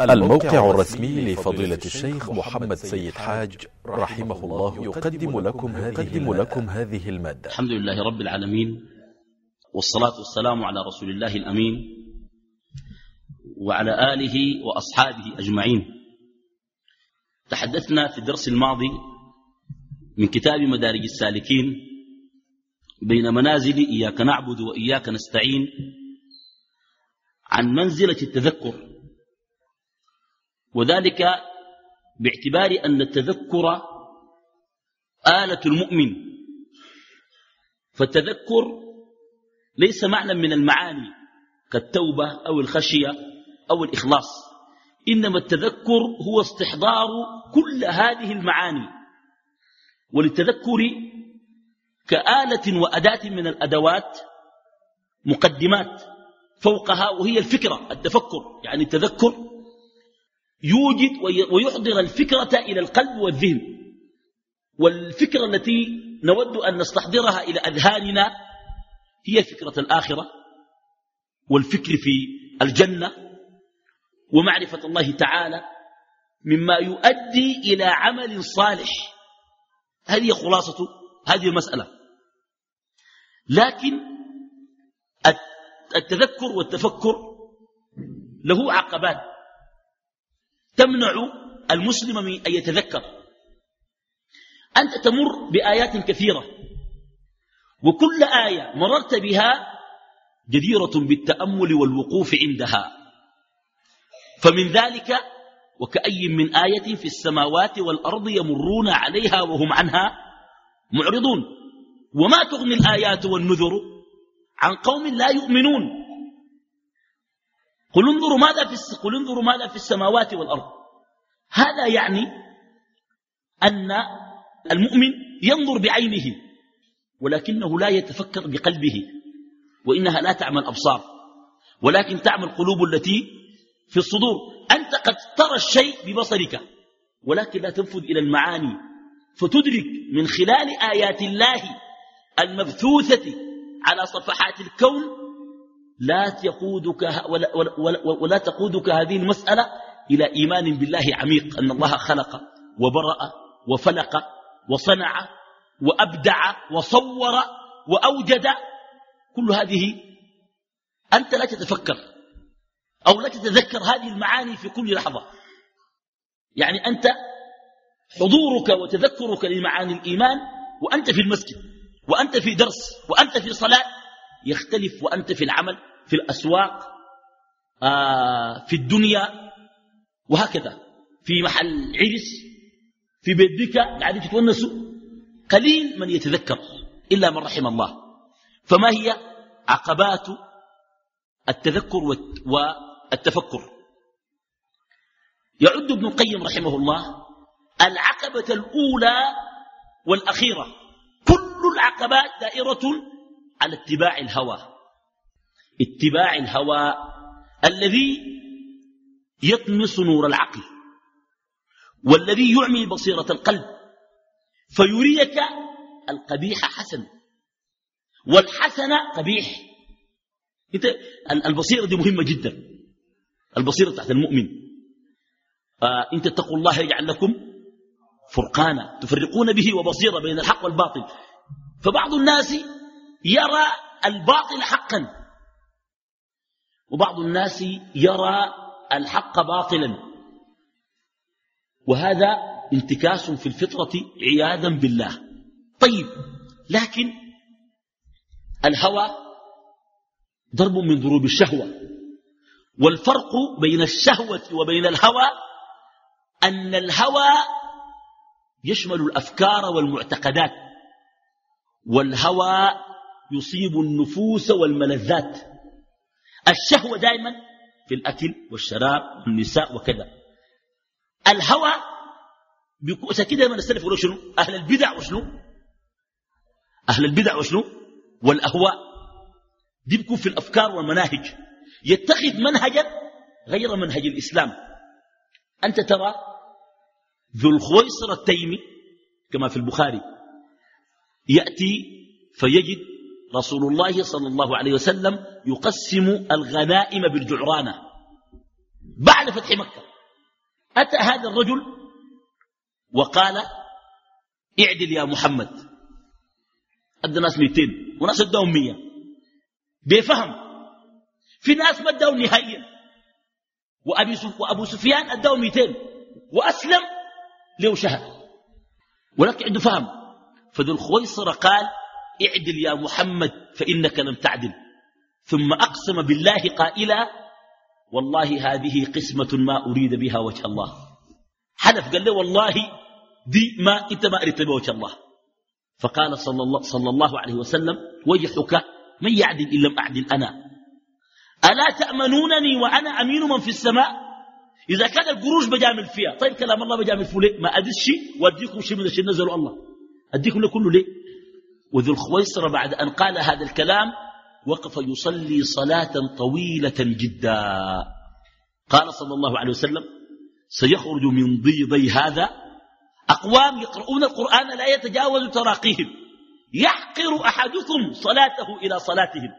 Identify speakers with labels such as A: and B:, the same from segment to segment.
A: الموقع الرسمي لفضيلة الشيخ محمد سيد حاج رحمه الله يقدم لكم هذه, لكم هذه المادة.
B: الحمد لله رب العالمين والصلاة والسلام على رسول الله الأمين وعلى آله وأصحابه أجمعين. تحدثنا في الدرس الماضي من كتاب مدارج السالكين بين منازل إياك نعبد وإياك نستعين عن منزلة التذكر. وذلك باعتبار أن التذكر آلة المؤمن. فالتذكر ليس معنى من المعاني كالتوبة أو الخشية أو الإخلاص إنما التذكر هو استحضار كل هذه المعاني. وللتذكر كآلة وأداة من الأدوات مقدمات فوقها وهي الفكرة التفكر يعني التذكر يوجد ويحضر الفكرة إلى القلب والذهن. والفكرة التي نود أن نستحضرها إلى أذهاننا هي فكرة الآخرة والفكر في الجنة ومعرفة الله تعالى مما يؤدي إلى عمل صالح. هذه خلاصة هذه المسألة. لكن التذكر والتفكر له عقبات تمنع المسلم من أن يتذكر. أنت تمر بآيات كثيرة وكل آية مررت بها جديرة بالتأمل والوقوف عندها. فمن ذلك وكأي من آية في السماوات والأرض يمرون عليها وهم عنها معرضون. وما تغني الآيات والنذر عن قوم لا يؤمنون. قل انظروا ماذا في قل انظروا ماذا في السماوات والأرض. هذا يعني أن المؤمن ينظر بعينه ولكنه لا يتفكر بقلبه وإنها لا تعمل أبصار. ولكن تعمل قلوب التي في الصدور. أنت قد ترى الشيء ببصرك ولكن لا تنفذ إلى المعاني. فتدرك من خلال آيات الله المبثوثة على صفحات الكون لا يقودك ولا, ولا, ولا, ولا تقودك هذه المسألة إلى إيمان بالله عميق أن الله خلق وبرأ وفلق وصنع وأبدع وصور وأوجد. كل هذه أنت لا تتفكر أو لا تتذكر هذه المعاني في كل لحظة. يعني أنت حضورك وتذكرك لمعاني الإيمان وأنت في المسجد وأنت في درس وأنت في صلاة يختلف وأنت في العمل في الأسواق آه في الدنيا وهكذا. في محل عرس في بيت بك قاعدين تتونسوا. قليل من يتذكر إلا من رحم الله. فما هي عقبات التذكر والتفكر؟ يعد ابن القيم رحمه الله العقبة الأولى والأخيرة. كل العقبات دائرة على اتباع الهوى. اتباع الهوى الذي يطمس نور العقل والذي يعمي بصيرة القلب فيريك القبيح حسن. والحسن قبيح. إنت البصيرة دي مهمة جدا. البصيرة تحت المؤمن. آه انت اتقوا الله يجعل لكم فرقانا تفرقون به وبصيرة بين الحق والباطل. فبعض الناس يرى الباطل حقا. وبعض الناس يرى الحق باطلا. وهذا انتكاس في الفطرة عياذا بالله. طيب لكن الهوى ضرب من ضروب الشهوة. والفرق بين الشهوة وبين الهوى أن الهوى يشمل الأفكار والمعتقدات. والهوى يصيب النفوس والملذات. الشهوة دائما في الأكل والشراب والنساء وكذا. الهوى كده من السلف يقولوا شنو؟ أهل البدع وشنو؟ أهل البدع وشنو؟ والأهواء. دي في الأفكار والمناهج. يتخذ منهجا غير منهج الإسلام. أنت ترى ذو الخويصر التيمي كما في البخاري يأتي فيجد رسول الله صلى الله عليه وسلم يقسم الغنائم بالجعرانة. بعد فتح مكة. أتى هذا الرجل وقال اعدل يا محمد. أدى ناس 200 وناس اداهم 100 بفهم. في ناس ما اداهم نهائيا. وأبي وأبو سفيان أداهم 200 وأسلم له شهر ولكن عنده فهم. فذو الخويصر قال اعدل يا محمد فإنك لم تعدل. ثم أقسم بالله قائلا والله هذه قسمة ما أريد بها وجه الله. حلف قال له والله دي ما أنت ما أردت بها وجه الله. فقال صلى الله, صلى الله عليه وسلم ويحك من يعدل إن لم أعدل أنا. ألا تأمنونني وأنا أمين من في السماء؟ إذا كان القروش بجامل فيها طيب كلام الله بجامل فيه ليه؟ ما أدس شيء وأديكم شيء من الشيء نزلوا الله. أديكم لكله ليه؟ وذو الخويصر بعد أن قال هذا الكلام وقف يصلي صلاة طويلة جدا. قال صلى الله عليه وسلم سيخرج من ضيضي هذا. أقوام يقرؤون القرآن لا يتجاوز تراقيهم. يحقر أحدكم صلاته إلى صلاتهم.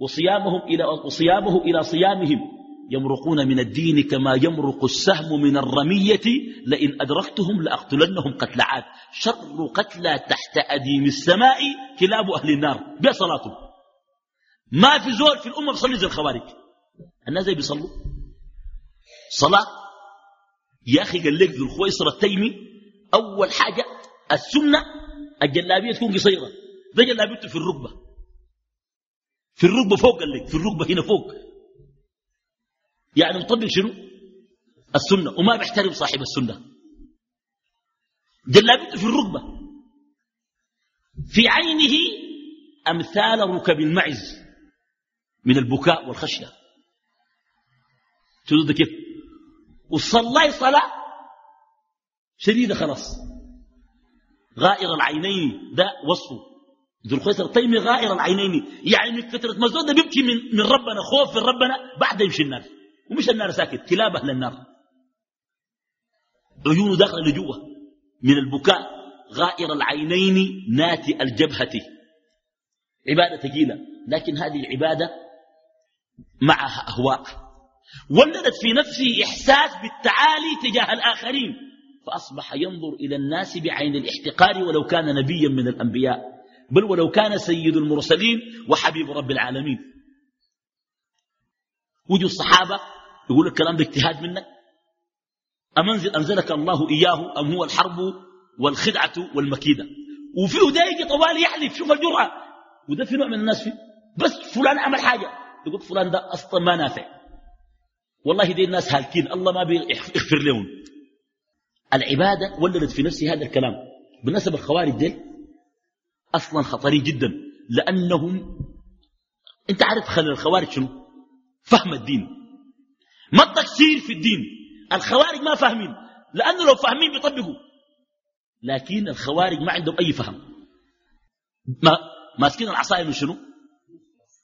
B: وصيامهم إلى, وصيامه إلى صيامهم. يمرقون من الدين كما يمرق السهم من الرمية. لئن أدركتهم لأقتلنهم قتل عاد. شر قتلى تحت أديم السماء. كلاب أهل النار. بصلاته ما في زول في الأمة بصلي زي الخوارج. الناس زي بيصلوا. صلاة. يا أخي قال لك ذو الخويصر التيمي. أول حاجة السنة. الجلابية تكون قصيرة. ده جلابيته في الركبة. في الركبة فوق قال لك. في الركبة هنا فوق. يعني مطبق شنو؟ السنة وما بيحترم صاحب السنة. جلابته في الركبة. في عينه أمثال ركب المعز من البكاء والخشية. تقول كيف؟ وصلى صلاة شديدة خلاص. غائر العينين ده وصفه ذو الخيسر الطيمي غائر العينين. يعني من كثرة مزود بيبكي من, من ربنا خوف من ربنا بعد يمشي النار ومش النار ساكت كلاب أهل النار عيونه داخله لجوه من البكاء غائر العينين ناتي الجبهة. عبادة ثقيلة لكن هذه العبادة معها أهواء. ولدت في نفسه إحساس بالتعالي تجاه الآخرين فأصبح ينظر إلى الناس بعين الاحتقار ولو كان نبيا من الأنبياء. بل ولو كان سيد المرسلين وحبيب رب العالمين. وجوا الصحابة يقول الكلام ده اجتهاد منك. أمنزل أنزلك الله إياه أم هو الحرب والخدعة والمكيدة. وفيه دايق طوال يحلف شوف الجرأة. وده في نوع من الناس فيه بس فلان عمل حاجة. يقول فلان ده أصلا ما نافع. والله دي الناس هالكين. الله ما بيغفر لهم. العبادة ولدت في نفسي هذا الكلام. بالنسبة الخوارج دي أصلا خطري جدا. لأنهم أنت عارف خلال الخوارج شنو؟ فهم الدين. ما التقصير في الدين؟ الخوارج ما فاهمين لأنه لو فاهمين بيطبقوا. لكن الخوارج ما عندهم أي فهم. ما ماسكين العصاية من شنو؟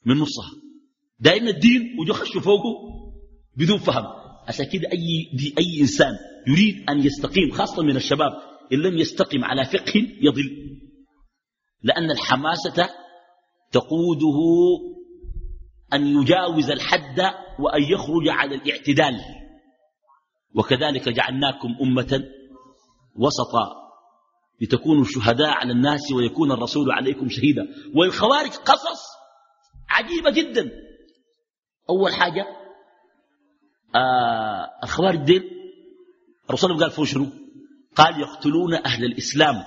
B: من نصها. دائما الدين وجو فوقه بدون فهم. عشان كده أي, دي أي إنسان يريد أن يستقيم خاصة من الشباب إن لم يستقم على فقه يضل. لأن الحماسة تقوده أن يجاوز الحد وأن يخرج على الاعتدال. وكذلك جعلناكم أمة وسطا لتكونوا شهداء على الناس ويكون الرسول عليكم شهيدا. والخوارج قصص عجيبة جدا. أول حاجة آه الخوارج دين الرسول قال فوق شنو قال يقتلون أهل الإسلام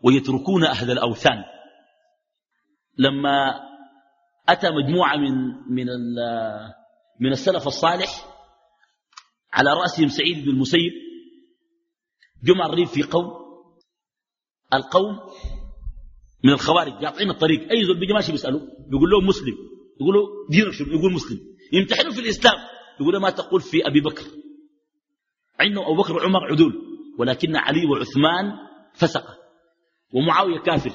B: ويتركون أهل الأوثان. لما أتى مجموعة من من من السلف الصالح على رأسهم سعيد بن المسيب. جمع الريف في قوم. القوم من الخوارج يعطينا الطريق. أي زول بيجي ماشي بيسأله بيقول لهم مسلم. يقول له دينك شنو؟ يقول مسلم. يمتحنوا في الإسلام. يقول له ما تقول في أبي بكر. عنده أبو بكر وعمر عدول. ولكن علي وعثمان فسق ومعاوية كافر.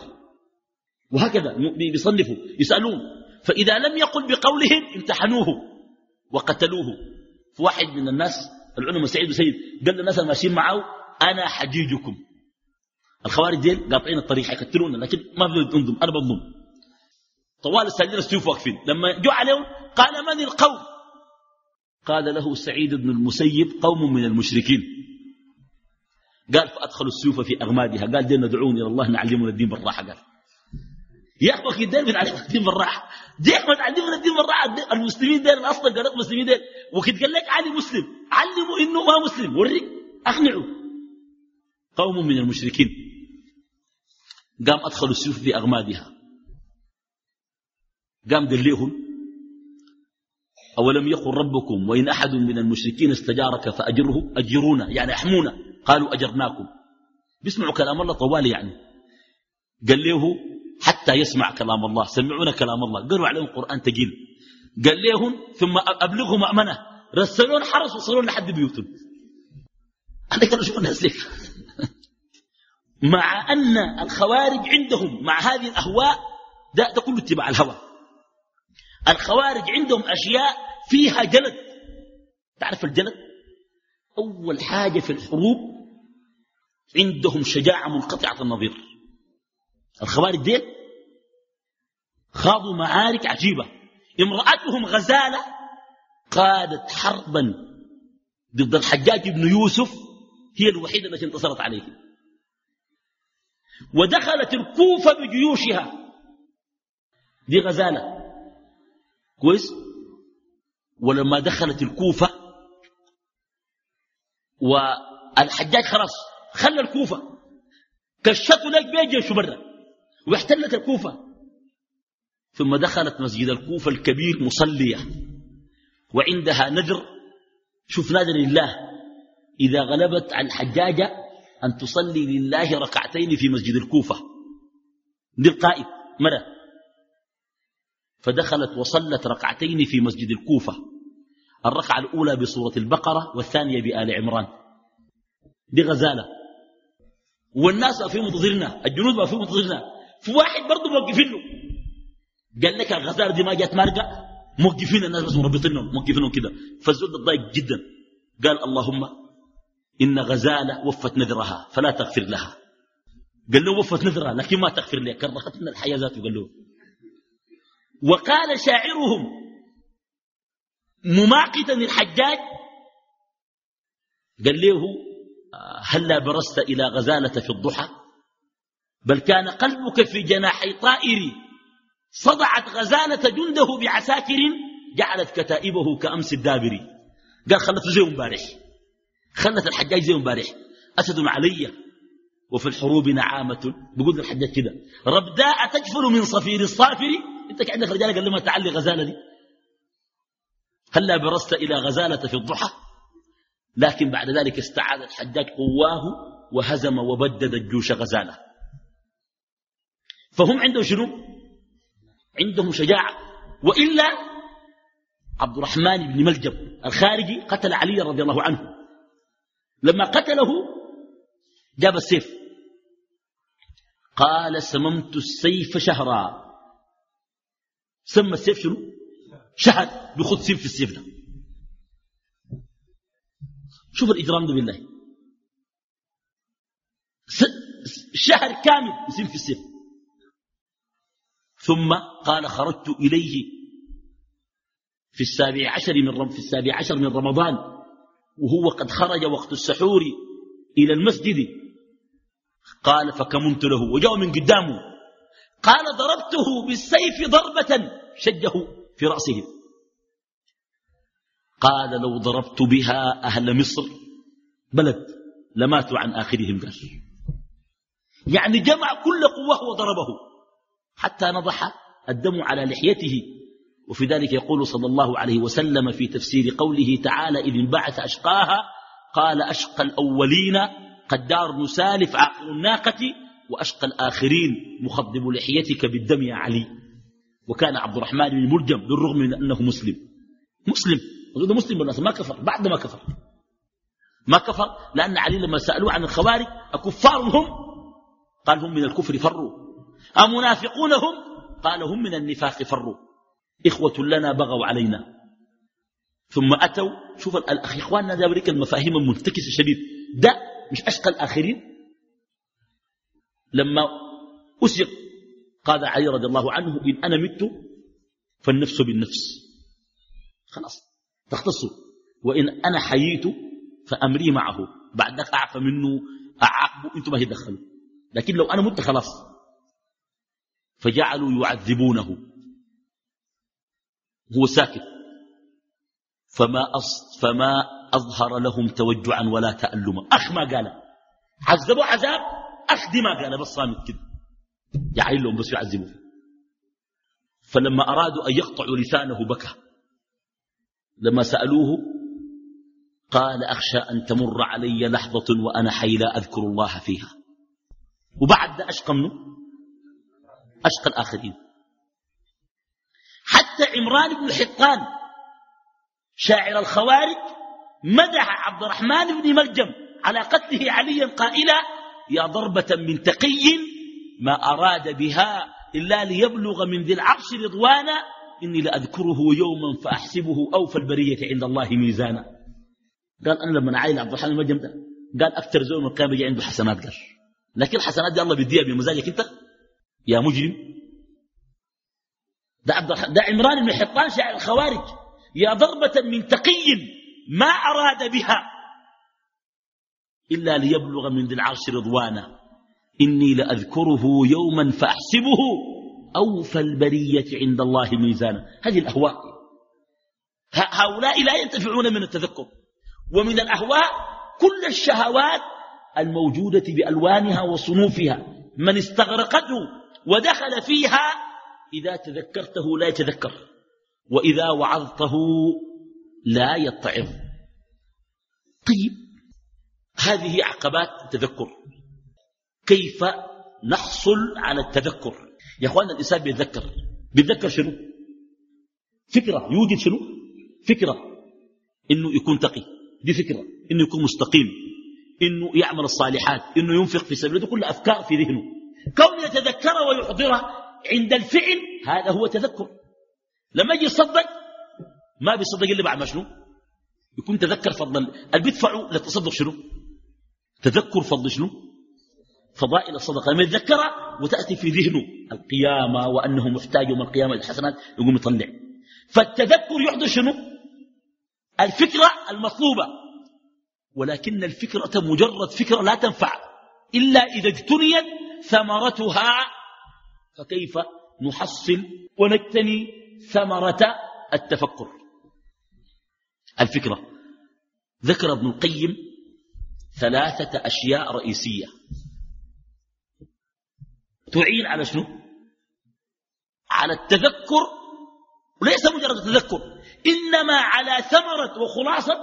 B: وهكذا. بيصنفوا. يسألون. فإذا لم يقل بقولهم امتحنوه وقتلوه. فواحد من الناس العلماء سعيد وسيد قال للناس الماشيين معه أنا حجيجكم. الخوارج ديل قاطعين الطريق حيقتلونا لكن ما بنظم أنا بنظم. طوال الساجين السيوف واقفين. لما جو عليهم قال من القوم؟ قال له سعيد بن المسيب قوم من المشركين. قال فأدخلوا السيوف في أغمادها. قال دين ندعون إلى الله نعلمنا الدين بالراحة. قال يا أخوة دين بنعلمنا الدين بالراحة. دين ما تعلمنا الدين بالراحة المسلمين دين الأصل قالت المسلمين دين وكنت قال لك علي مسلم. علموا إنه ما مسلم. وريك أقنعوا قوم من المشركين. قام أدخلوا السيوف في أغمادها. قام قال لهم أولم يقل ربكم وإن أحد من المشركين استجارك فأجره أجرونا يعني أحمونا. قالوا أجرناكم. بيسمعوا كلام الله طوال يعني. قال له حتى يسمع كلام الله. سمعونا كلام الله. قالوا عليهم قرآن تقيل. قال لهم ثم أبلغهم مأمنة رسلون حرس وصلون لحد بيوتهم أنا كانوا شو الناس ليه مع أن الخوارج عندهم مع هذه الأهواء ده, ده كله اتباع الهوى. الخوارج عندهم أشياء فيها جلد. تعرف الجلد؟ أول حاجة في الحروب عندهم شجاعة منقطعة النظير. الخوارج ديل خاضوا معارك عجيبة. امرأتهم غزالة قادت حربا ضد الحجاج بن يوسف هي الوحيدة التي انتصرت عليه ودخلت الكوفة بجيوشها دي غزالة كويس؟ ولما دخلت الكوفة والحجاج خلاص خلى الكوفة. كشفوا لك بيجيشوا برا. واحتلت الكوفة. ثم دخلت مسجد الكوفة الكبير مصلية. وعندها نذر. شوف نذر لله. إذا غلبت عن حجاجة أن تصلي لله ركعتين في مسجد الكوفة. دي القائد مرة. فدخلت وصلت ركعتين في مسجد الكوفة. الركعة الأولى بسورة البقرة والثانية بآل عمران. دي غزالة والناس في منتظرنا الجنود ما في منتظرنا في واحد برضه موقفين له. قال لك الغزالة دي ما جات مارقة. موقفين الناس بس مربطينهم موقفينهم كده. فالزول ضايق جدا. قال اللهم إن غزالة وفت نذرها فلا تغفر لها. قال له وفت نذرها لكن ما تغفر لها كرهتنا الحياة ذاته قال له. وقال شاعرهم مماقتا الحجاج قال له هلا برست إلى غزالة في الضحى؟ بل كان قلبك في جناحي طائر صدعت غزالة جنده بعساكر جعلت كتائبه كأمس الدابر. قال خلت زي مبارح. خلت الحجاج زي مبارح. أسد علي. وفي الحروب نعامة. بيقول الحجاج كده. ربداء تجفل من صفير الصافر. انت عندك رجال قال لما تعلي غزالة دي. هلا برست إلى غزالة في الضحى. لكن بعد ذلك استعاد الحجاج قواه وهزم وبدد الجيوش غزالة. فهم عندهم شنو؟ عندهم شجاعة. وإلا عبد الرحمن بن ملجم الخارجي قتل علي رضي الله عنه. لما قتله جاب السيف. قال سممت السيف شهرا. سمى السيف شنو؟ شهد. بخد سيف في السيف ده. شوف الإجرام ده بالله. شهر كامل يسير في السيف. ثم قال خرجت إليه في السابع عشر من في السابع عشر من رمضان وهو قد خرج وقت السحور إلى المسجد. قال فكمنت له وجاء من قدامه. قال ضربته بالسيف ضربة شجه في رأسه. قال لو ضربت بها أهل مصر بلد لماتوا عن آخرهم قال. يعني جمع كل قوة وضربه. حتى نضح الدم على لحيته. وفي ذلك يقول صلى الله عليه وسلم في تفسير قوله تعالى إذ انبعث أشقاها قال أشقى الأولين قدار نسالف عقل الناقة وأشقى الآخرين مخضب لحيتك بالدم يا علي. وكان عبد الرحمن بن ملجم بالرغم من أنه مسلم. مسلم. وده مسلم بالناس ما كفر بعد ما كفر. ما كفر لأن علي لما سألوه عن الخوارج أكفار هم قال هم من الكفر فروا. أمنافقون هم قال هم من النفاق فروا. إخوة لنا بغوا علينا. ثم أتوا. شوف إخواننا ذلك المفاهيم المنتكسة شديد. ده مش أشقى الآخرين؟ لما أسر قال علي رضي الله عنه إن أنا مت فالنفس بالنفس. خلاص تختصوا. وإن أنا حييت فأمري معه. بعد ذلك أعفى منه أعاقبه أنتم ما يدخلوا لكن لو أنا مت خلاص. فجعلوا يعذبونه. هو ساكت. فما, فما أظهر لهم توجعا ولا تألما. أخ ما قال. عذبوا عذاب. أخ دي ما قال بس صامت كده. يعين لهم بس يعذبوا. فلما أرادوا أن يقطعوا لسانه بكى. لما سألوه قال أخشى أن تمر علي لحظة وأنا حي لا أذكر الله فيها. وبعد أشقى منه. أشقى الآخرين. حتى عمران بن حطان شاعر الخوارج مدح عبد الرحمن بن ملجم على قتله عليا قائلا يا ضربة من تقي ما أراد بها إلا ليبلغ من ذي العرش رضوانا إني لأذكره يوما فأحسبه أوفى البرية عند الله ميزانا. قال أنا لما عايل عبد الرحمن المجم ده قال أكثر زول من يجي عنده حسنات قال لكن الحسنات دي الله بيديها بمزاجك أنت؟ يا مجرم. ده, عبد ده عمران بن حطان شاعر الخوارج. يا ضربة من تقي ما أراد بها إلا ليبلغ من ذي العرش رضوانا إني لأذكره يوما فأحسبه. أوفى البرية عند الله ميزانا هذه الأهواء. هؤلاء لا ينتفعون من التذكر. ومن الأهواء كل الشهوات الموجودة بألوانها وصنوفها. من استغرقته ودخل فيها إذا تذكرته لا يتذكر وإذا وعظته لا يتعظ طيب هذه عقبات التذكر. كيف نحصل على التذكر؟ يا إخوان الإنسان بيتذكر. بيتذكر شنو؟ فكرة. يوجد شنو؟ فكرة. إنه يكون تقي. دي فكرة. إنه يكون مستقيم. إنه يعمل الصالحات. إنه ينفق في سبيل كلها أفكار في ذهنه. كون يتذكر ويحضرها عند الفعل هذا هو تذكر. لما يجي يصدق ما بيصدق إلا بعد ما شنو؟ يكون تذكر فضل اللي بيدفعوا للتصدق شنو؟ تذكر فضل شنو؟ فضائل الصدقة. لما يتذكرها وتأتي في ذهنه القيامة وأنه محتاج يوم القيامة للحسنات يقوم يطلع. فالتذكر يحضر شنو؟ الفكرة المطلوبة. ولكن الفكرة مجرد فكرة لا تنفع. إلا إذا اجتنيت ثمرتها فكيف نحصل ونجتني ثمرة التفكر؟ الفكرة ذكر ابن القيم ثلاثة أشياء رئيسية. تعين على شنو؟ على التذكر وليس مجرد التذكر إنما على ثمرة وخلاصة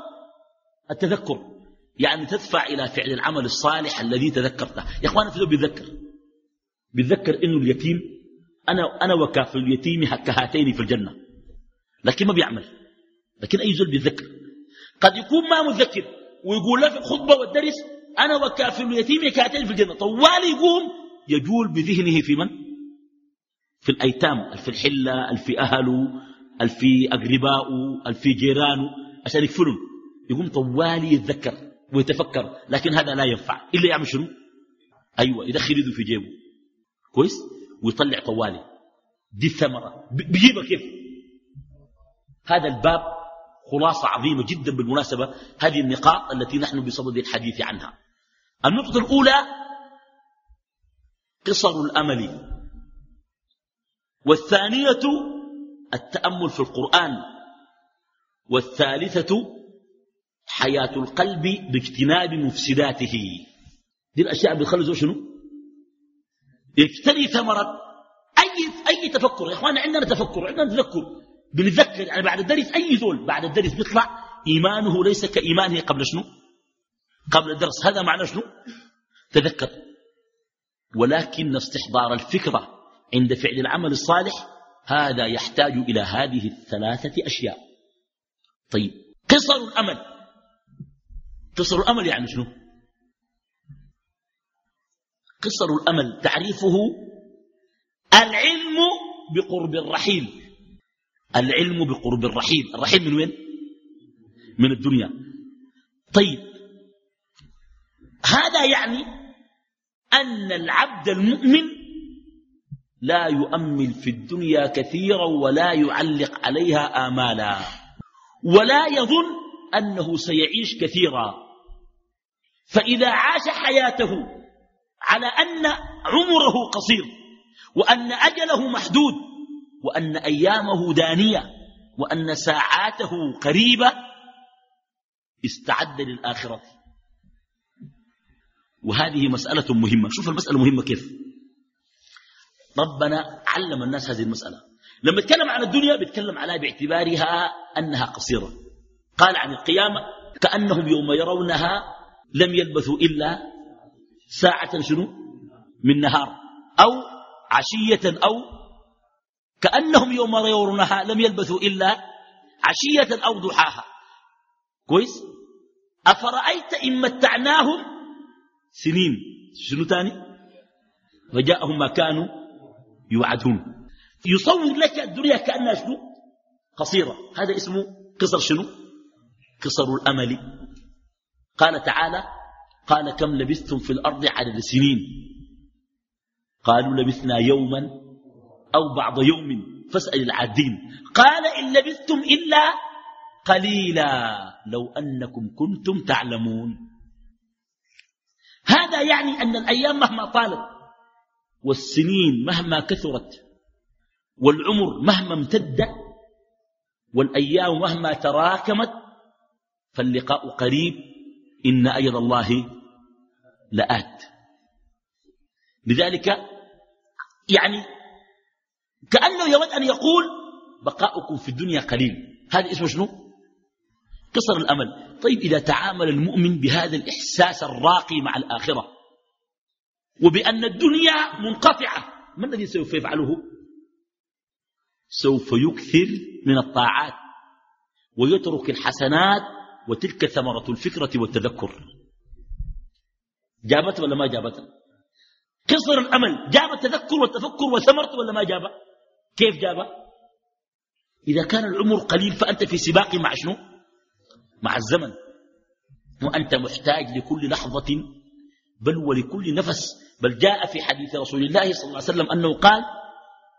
B: التذكر. يعني تدفع إلى فعل العمل الصالح الذي تذكرته. يا أخوانا في بيتذكر. بيتذكر إنه اليتيم أنا, أنا وكافل اليتيم كهاتين في الجنة. لكن ما بيعمل. لكن أي زول بيتذكر. قد يكون ما متذكر ويقول له في الخطبة والدرس أنا وكافل اليتيم كهاتين في الجنة. طوال يقوم يجول بذهنه في من؟ في الأيتام. في الحلة في أهله في أقرباؤه في جيرانه عشان يكفلهم يقوم طوالي يتذكر ويتفكر. لكن هذا لا ينفع. إلا يعمل شنو؟ أيوة يدخل يده في جيبه. كويس؟ ويطلع طوالي. دي الثمرة. بيجيبها كيف؟ هذا الباب خلاصة عظيمة جدا بالمناسبة. هذه النقاط التي نحن بصدد الحديث عنها. النقطة الأولى قصر الأمل. والثانية التأمل في القرآن. والثالثة حياة القلب باجتناب مفسداته. دي الأشياء بيخلوا شنو؟ يجتني ثمرة. أي, أي تفكر يا إخوانا عندنا تفكر عندنا تذكر. بنتذكر يعني بعد الدرس أي زول بعد الدرس بيطلع إيمانه ليس كإيمانه قبل شنو؟ قبل الدرس. هذا معنى شنو؟ تذكر. ولكن استحضار الفكرة عند فعل العمل الصالح هذا يحتاج إلى هذه الثلاثة أشياء. طيب قصر الأمل. قصر الأمل يعني شنو؟ قصر الأمل تعريفه العلم بقرب الرحيل. العلم بقرب الرحيل. الرحيل من وين؟ من الدنيا. طيب هذا يعني أن العبد المؤمن لا يؤمل في الدنيا كثيرا ولا يعلق عليها آمالا. ولا يظن أنه سيعيش كثيرا. فإذا عاش حياته على أن عمره قصير وأن أجله محدود وأن أيامه دانية وأن ساعاته قريبة استعد للآخرة. وهذه مسألة مهمة. شوف المسألة مهمة كيف. ربنا علم الناس هذه المسألة. لما يتكلم عن الدنيا بيتكلم عليها باعتبارها أنها قصيرة. قال عن القيامة كأنهم يوم يرونها لم يلبثوا إلا ساعة شنو؟ من نهار. أو عشية أو كأنهم يوم يرونها لم يلبثوا إلا عشية أو ضحاها. كويس؟ أفرأيت إن متعناهم سنين. شنو تاني؟ وجاءهم ما كانوا يوعدون. يصور لك الدنيا كأنها شنو؟ قصيرة. هذا اسمه قصر شنو؟ قصر الأمل. قال تعالى قال كم لبثتم في الأرض عدد سنين؟ قالوا لبثنا يوما أو بعض يوم فاسأل العادين. قال إن لبثتم إلا قليلا. لو أنكم كنتم تعلمون. هذا يعني أن الأيام مهما طالت والسنين مهما كثرت والعمر مهما امتد والأيام مهما تراكمت فاللقاء قريب. إن أيض الله لآت لذلك يعني كأنه يود أن يقول بقاؤكم في الدنيا قليل. هذا اسمه شنو؟ قصر الأمل. طيب إذا تعامل المؤمن بهذا الإحساس الراقي مع الآخرة وبأن الدنيا منقطعة ما الذي سوف يفعله؟ سوف يكثر من الطاعات ويترك الحسنات وتلك ثمرة الفكرة والتذكر. جابت ولا ما جابت قصر الأمل جاب التذكر والتفكر وثمرت ولا ما جاب كيف جاب إذا كان العمر قليل فأنت في سباق مع شنو؟ مع الزمن. وأنت محتاج لكل لحظة بل ولكل نفس. بل جاء في حديث رسول الله صلى الله عليه وسلم أنه قال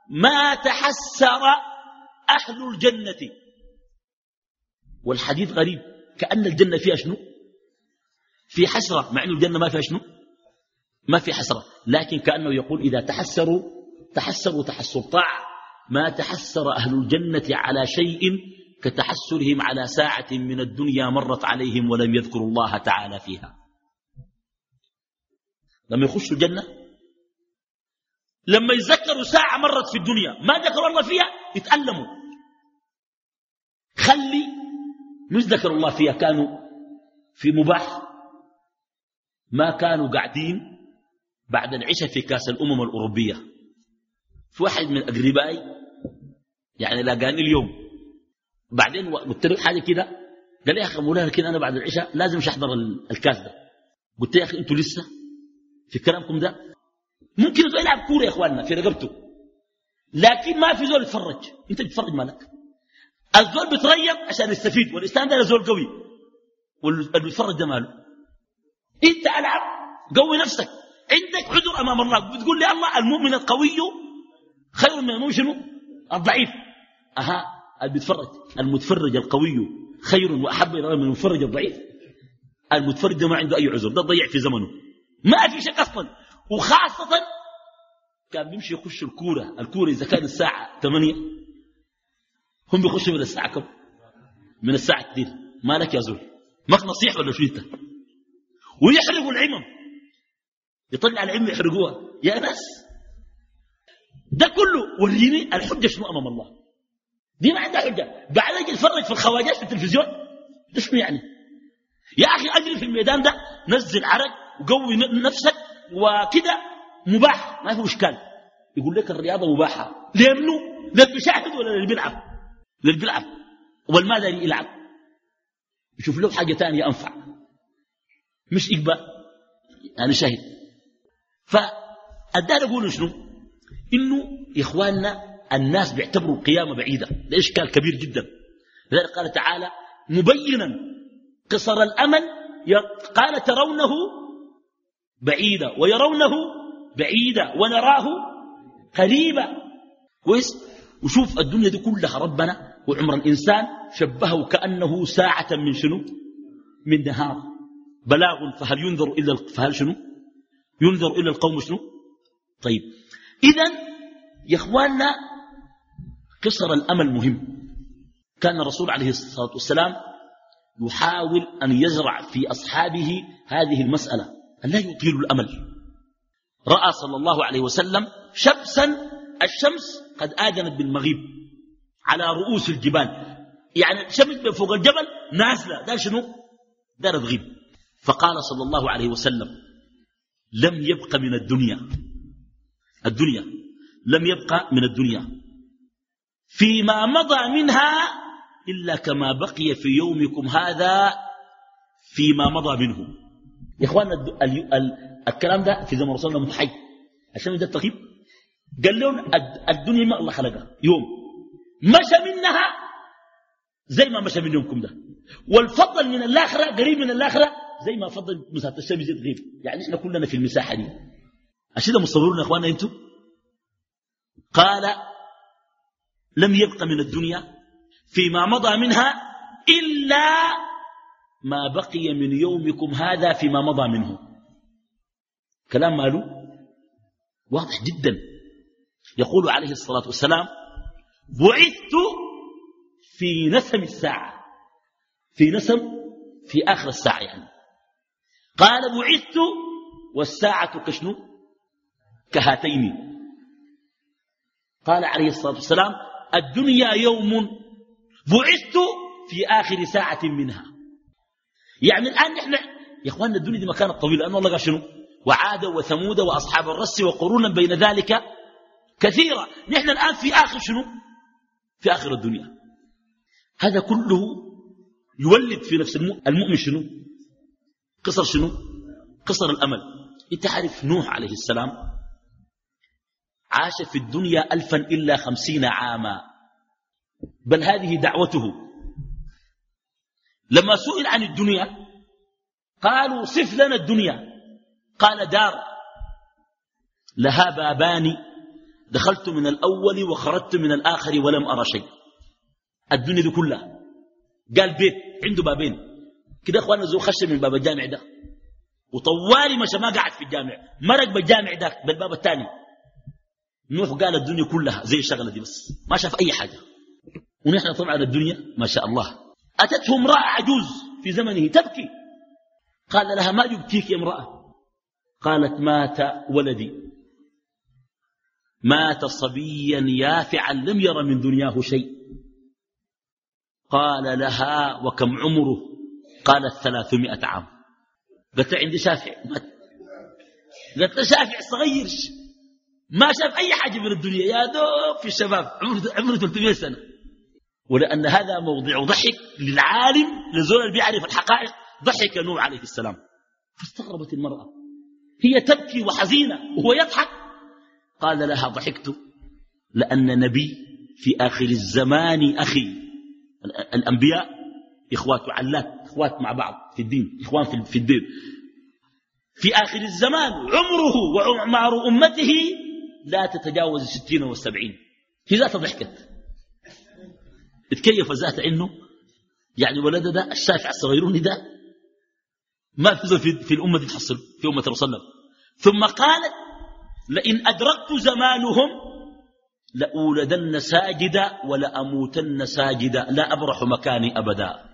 B: ما تحسر أهل الجنة. والحديث غريب كأن الجنة فيها شنو؟ في حسرة مع أن الجنة ما فيها شنو؟ ما في حسرة. لكن كأنه يقول إذا تحسروا تحسروا تحسر. طاعة ما تحسر أهل الجنة على شيء كتحسرهم على ساعة من الدنيا مرت عليهم ولم يذكروا الله تعالى فيها. لما يخشوا الجنة لما يذكروا ساعة مرت في الدنيا ما ذكروا الله فيها يتألموا. خلي مش ذكروا الله فيها كانوا في مباح. ما كانوا قاعدين بعد العشاء في كاس الأمم الأوروبية. في واحد من أقربائي يعني لاقاني اليوم. بعدين قلت له حاجة كده قال لي يا أخي مولانا كده أنا بعد العشاء لازم أحضر الكاس ده. قلت يا أخي أنتوا لسه في كلامكم ده؟ ممكن زول يلعب كورة يا إخواننا في رقبته. لكن ما في زول يتفرج. أنت بتتفرج مالك؟ الزول بيتريض عشان يستفيد والإسلام ده زول قوي. واللي بيتفرج ده ماله؟ أنت ألعب قوي نفسك. عندك عذر أمام الله. بتقول لي الله المؤمن القوي خير من المؤمن شنو؟ الضعيف. أها اللي بيتفرج المتفرج القوي خير وأحب إلى من المتفرج الضعيف. المتفرج ده ما عنده أي عذر ده ضيع في زمنه. ما في شك أصلا. وخاصة كان بيمشي يخش الكورة. الكورة إذا كان الساعة 8 هم بيخشوا من الساعة كم؟ من الساعة 2 مالك يا زول؟ ماك نصيح ولا شو أنت؟ ويحرقوا العمم. يطلع العمم يحرقوها. يا ناس ده كله وريني الحجة شنو أمام الله. دي ما عندها حجة. بعد يجي يتفرج في الخواجات في التلفزيون. ده شنو يعني؟ يا أخي أجري في الميدان ده نزل عرق وقوي نفسك وكده مباح. ما في إشكال. يقول لك الرياضة مباحة. لابنه للي بيشاهد ولا للي بيلعب؟ للي بيلعب. والما يلعب. يشوف له حاجة ثانية أنفع. مش اقبال أنا شاهد. فالدار يقول شنو؟ إنه يا إخواننا الناس بيعتبروا القيامه بعيدة. ده إشكال كبير جدا. لذلك قال تعالى مبينا قصر الأمل قال ترونه بعيدة ويرونه بعيدة ونراه قريبا. كويس؟ وشوف الدنيا دي كلها ربنا وعمر الإنسان شبهه كأنه ساعة من شنو؟ من نهار. بلاغ فهل ينذر إلا فهل شنو؟ ينذر إلى القوم شنو؟ طيب. إذا يا إخواننا قصر الأمل مهم. كان الرسول عليه الصلاة والسلام يحاول أن يزرع في أصحابه هذه المسألة. أن لا يطيل الأمل. رأى صلى الله عليه وسلم شمسا الشمس قد آذنت بالمغيب على رؤوس الجبال. يعني الشمس فوق الجبل نازلة. ده شنو؟ دار تغيب فقال صلى الله عليه وسلم لم يبق من الدنيا. الدنيا. لم يبق من الدنيا. فيما مضى منها إلا كما بقي في يومكم هذا فيما مضى منه. يا إخواننا الكلام ده في زمن رسولنا متحي عشان ده التقييم قال لهم الدنيا ما الله خلقها. يوم. مشى منها زي ما مشى من يومكم ده. والفضل من الآخرة قريب من الآخرة زي ما فضل مساحة الشمس تغيب يعني إحنا كلنا في المساحة دي. عشان مصورون يا اخوانا أنتم؟ قال لم يبق من الدنيا فيما مضى منها إلا ما بقي من يومكم هذا فيما مضى منه. كلام ماله؟ واضح جدا. يقول عليه الصلاة والسلام بعثت في نسم الساعة. في نسم في آخر الساعة يعني. قال بعثت والساعة كشنو؟ كهاتين. قال عليه الصلاة والسلام الدنيا يوم بعثت في آخر ساعة منها. يعني الآن نحن يا إخواننا الدنيا دي مكانت طويلة أن الله قال شنو؟ وعاد وثمود وأصحاب الرس وقرونا بين ذلك كثيرة. نحن الآن في آخر شنو؟ في آخر الدنيا. هذا كله يولد في نفس المؤمن شنو؟ قصر شنو؟ قصر الأمل. أنت عارف نوح عليه السلام عاش في الدنيا ألفا إلا خمسين عاما. بل هذه دعوته. لما سئل عن الدنيا قالوا صف لنا الدنيا. قال دار. لها بابان. دخلت من الأول وخرجت من الآخر ولم أرى شيء. الدنيا دي كلها. قال بيت. عنده بابين. كده اخوانا زو خش من باب الجامع ده. وطوالي مشى ما قعد في الجامع. مرق بالجامع ده بالباب الثاني نوح قال الدنيا كلها زي الشغلة دي بس. ما شاف أي حاجة. ونحن طبعا الدنيا. ما شاء الله. اتته امراه عجوز في زمنه. تبكي. قال لها ما يبكيك يا امرأة. قالت مات ولدي. مات صبيا يافعا لم ير من دنياه شيء. قال لها وكم عمره؟ قالت ثلاثمائة عام. قلت عندي شافع قلت شافع صغير. ما شاف أي حاجة من الدنيا. يا دوب في الشباب. عمره 300 سنة. ولأن هذا موضع ضحك للعالم لزول اللي بيعرف الحقائق. ضحك نوح عليه السلام. فاستغربت المرأة. هي تبكي وحزينة وهو يضحك. قال لها ضحكت لأن نبي في آخر الزمان أخي. الأنبياء إخوات علات إخوات مع بعض في الدين إخوان في الدين. في آخر الزمان عمره وعمار أمته لا تتجاوز الستين والسبعين في ذات ضحكت اتكيف ذات إنه يعني ولد ده الشافع الصغيرون ده ما فزوا في, في الأمة تحصل في أمة رسول الله ثم قالت لئن أدركت زمانهم لأولدن ساجدا ولأموتن ساجدا لا أبرح مكاني أبدا.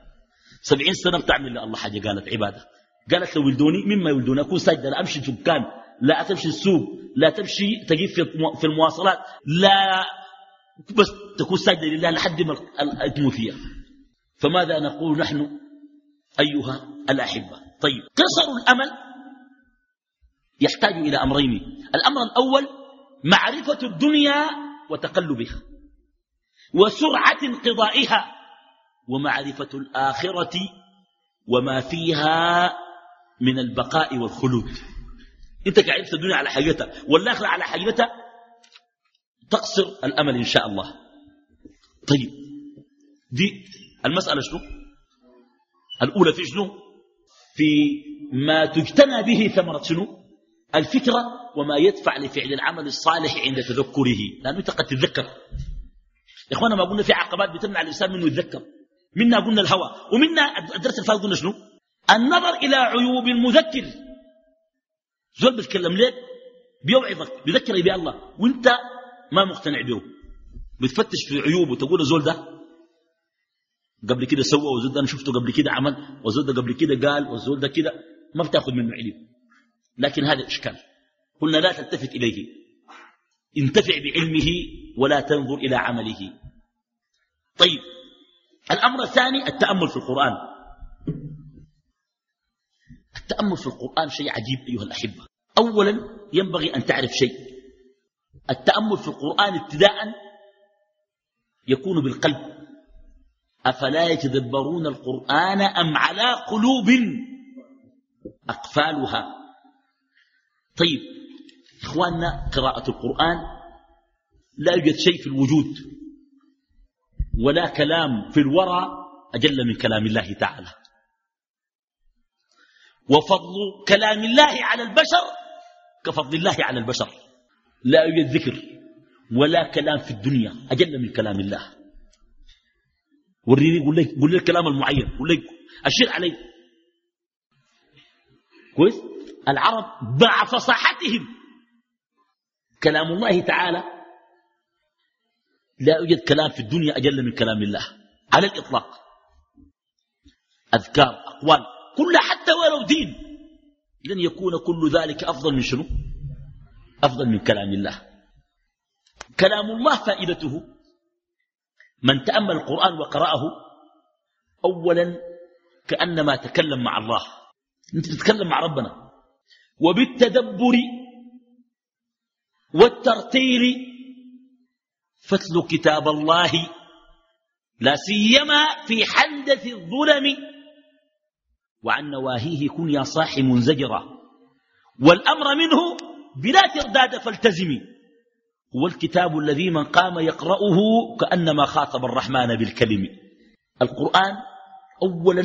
B: سبعين سنة بتعمل لله حاجة قالت عبادة. قالت لو ولدوني مما يولدوني أكون ساجدا لا أمشي دكان لا تمشي السوق لا تمشي تجيب في المواصلات لا بس تكون ساجدة لله لحد ما تموت فيها. فماذا نقول نحن أيها الأحبة؟ طيب قصر الأمل يحتاج إلى أمرين. الأمر الأول معرفة الدنيا وتقلبها وسرعة انقضائها. ومعرفة الآخرة وما فيها من البقاء والخلود. انت قاعد في الدنيا على حقيقتها والآخرة على حقيقتها تقصر الأمل إن شاء الله. طيب دي المسألة شنو؟ الأولى في شنو؟ في ما تجتنى به ثمرة شنو؟ الفكرة وما يدفع لفعل العمل الصالح عند تذكره لأنه أنت قد تتذكر يا إخوانا ما قلنا في عقبات بتمنع الإنسان منه يتذكر. منا قلنا الهوى ومنا الدرس الفات قلنا شنو؟ النظر إلى عيوب المذكر. زول بيتكلم ليك بيوعظك بيذكرك بالله وانت ما مقتنع به. بتفتش في عيوبه تقول زول ده قبل كده سوى وزول ده أنا شفته قبل كده عمل وزول ده قبل كده قال وزول ده كده ما بتاخذ منه علم. لكن هذا إشكال. قلنا لا تلتفت إليه. انتفع بعلمه ولا تنظر إلى عمله. طيب الأمر الثاني التأمل في القرآن. التأمل في القرآن شيء عجيب أيها الأحبة. اولا ينبغي أن تعرف شيء. التأمل في القرآن ابتداء يكون بالقلب. أفلا يتدبرون القرآن أم على قلوب أقفالها؟ طيب إخواننا قراءة القرآن لا يوجد شيء في الوجود. ولا كلام في الورى أجل من كلام الله تعالى. وفضل كلام الله على البشر كفضل الله على البشر. لا يوجد ذكر ولا كلام في الدنيا أجل من كلام الله. وريني قول لي قول لي الكلام المعين قول لي أشير علي. كويس؟ العرب مع فصاحتهم كلام الله تعالى لا يوجد كلام في الدنيا أجل من كلام الله. على الإطلاق. أذكار أقوال كلها حتى ولو دين. لن يكون كل ذلك أفضل من شنو؟ أفضل من كلام الله. كلام الله فائدته. من تأمل القرآن وقرأه أولا كأنما تكلم مع الله. أنت تتكلم مع ربنا. وبالتدبر والترتيل فتل كتاب الله. لا سيما في حندث الظلم. وعن نواهيه كن يا صاح منزجرا والأمر منه بلا ترداد فالتزمي هو الكتاب الذي من قام يقرأه كأنما خاطب الرحمن بالكلم. القرآن أولا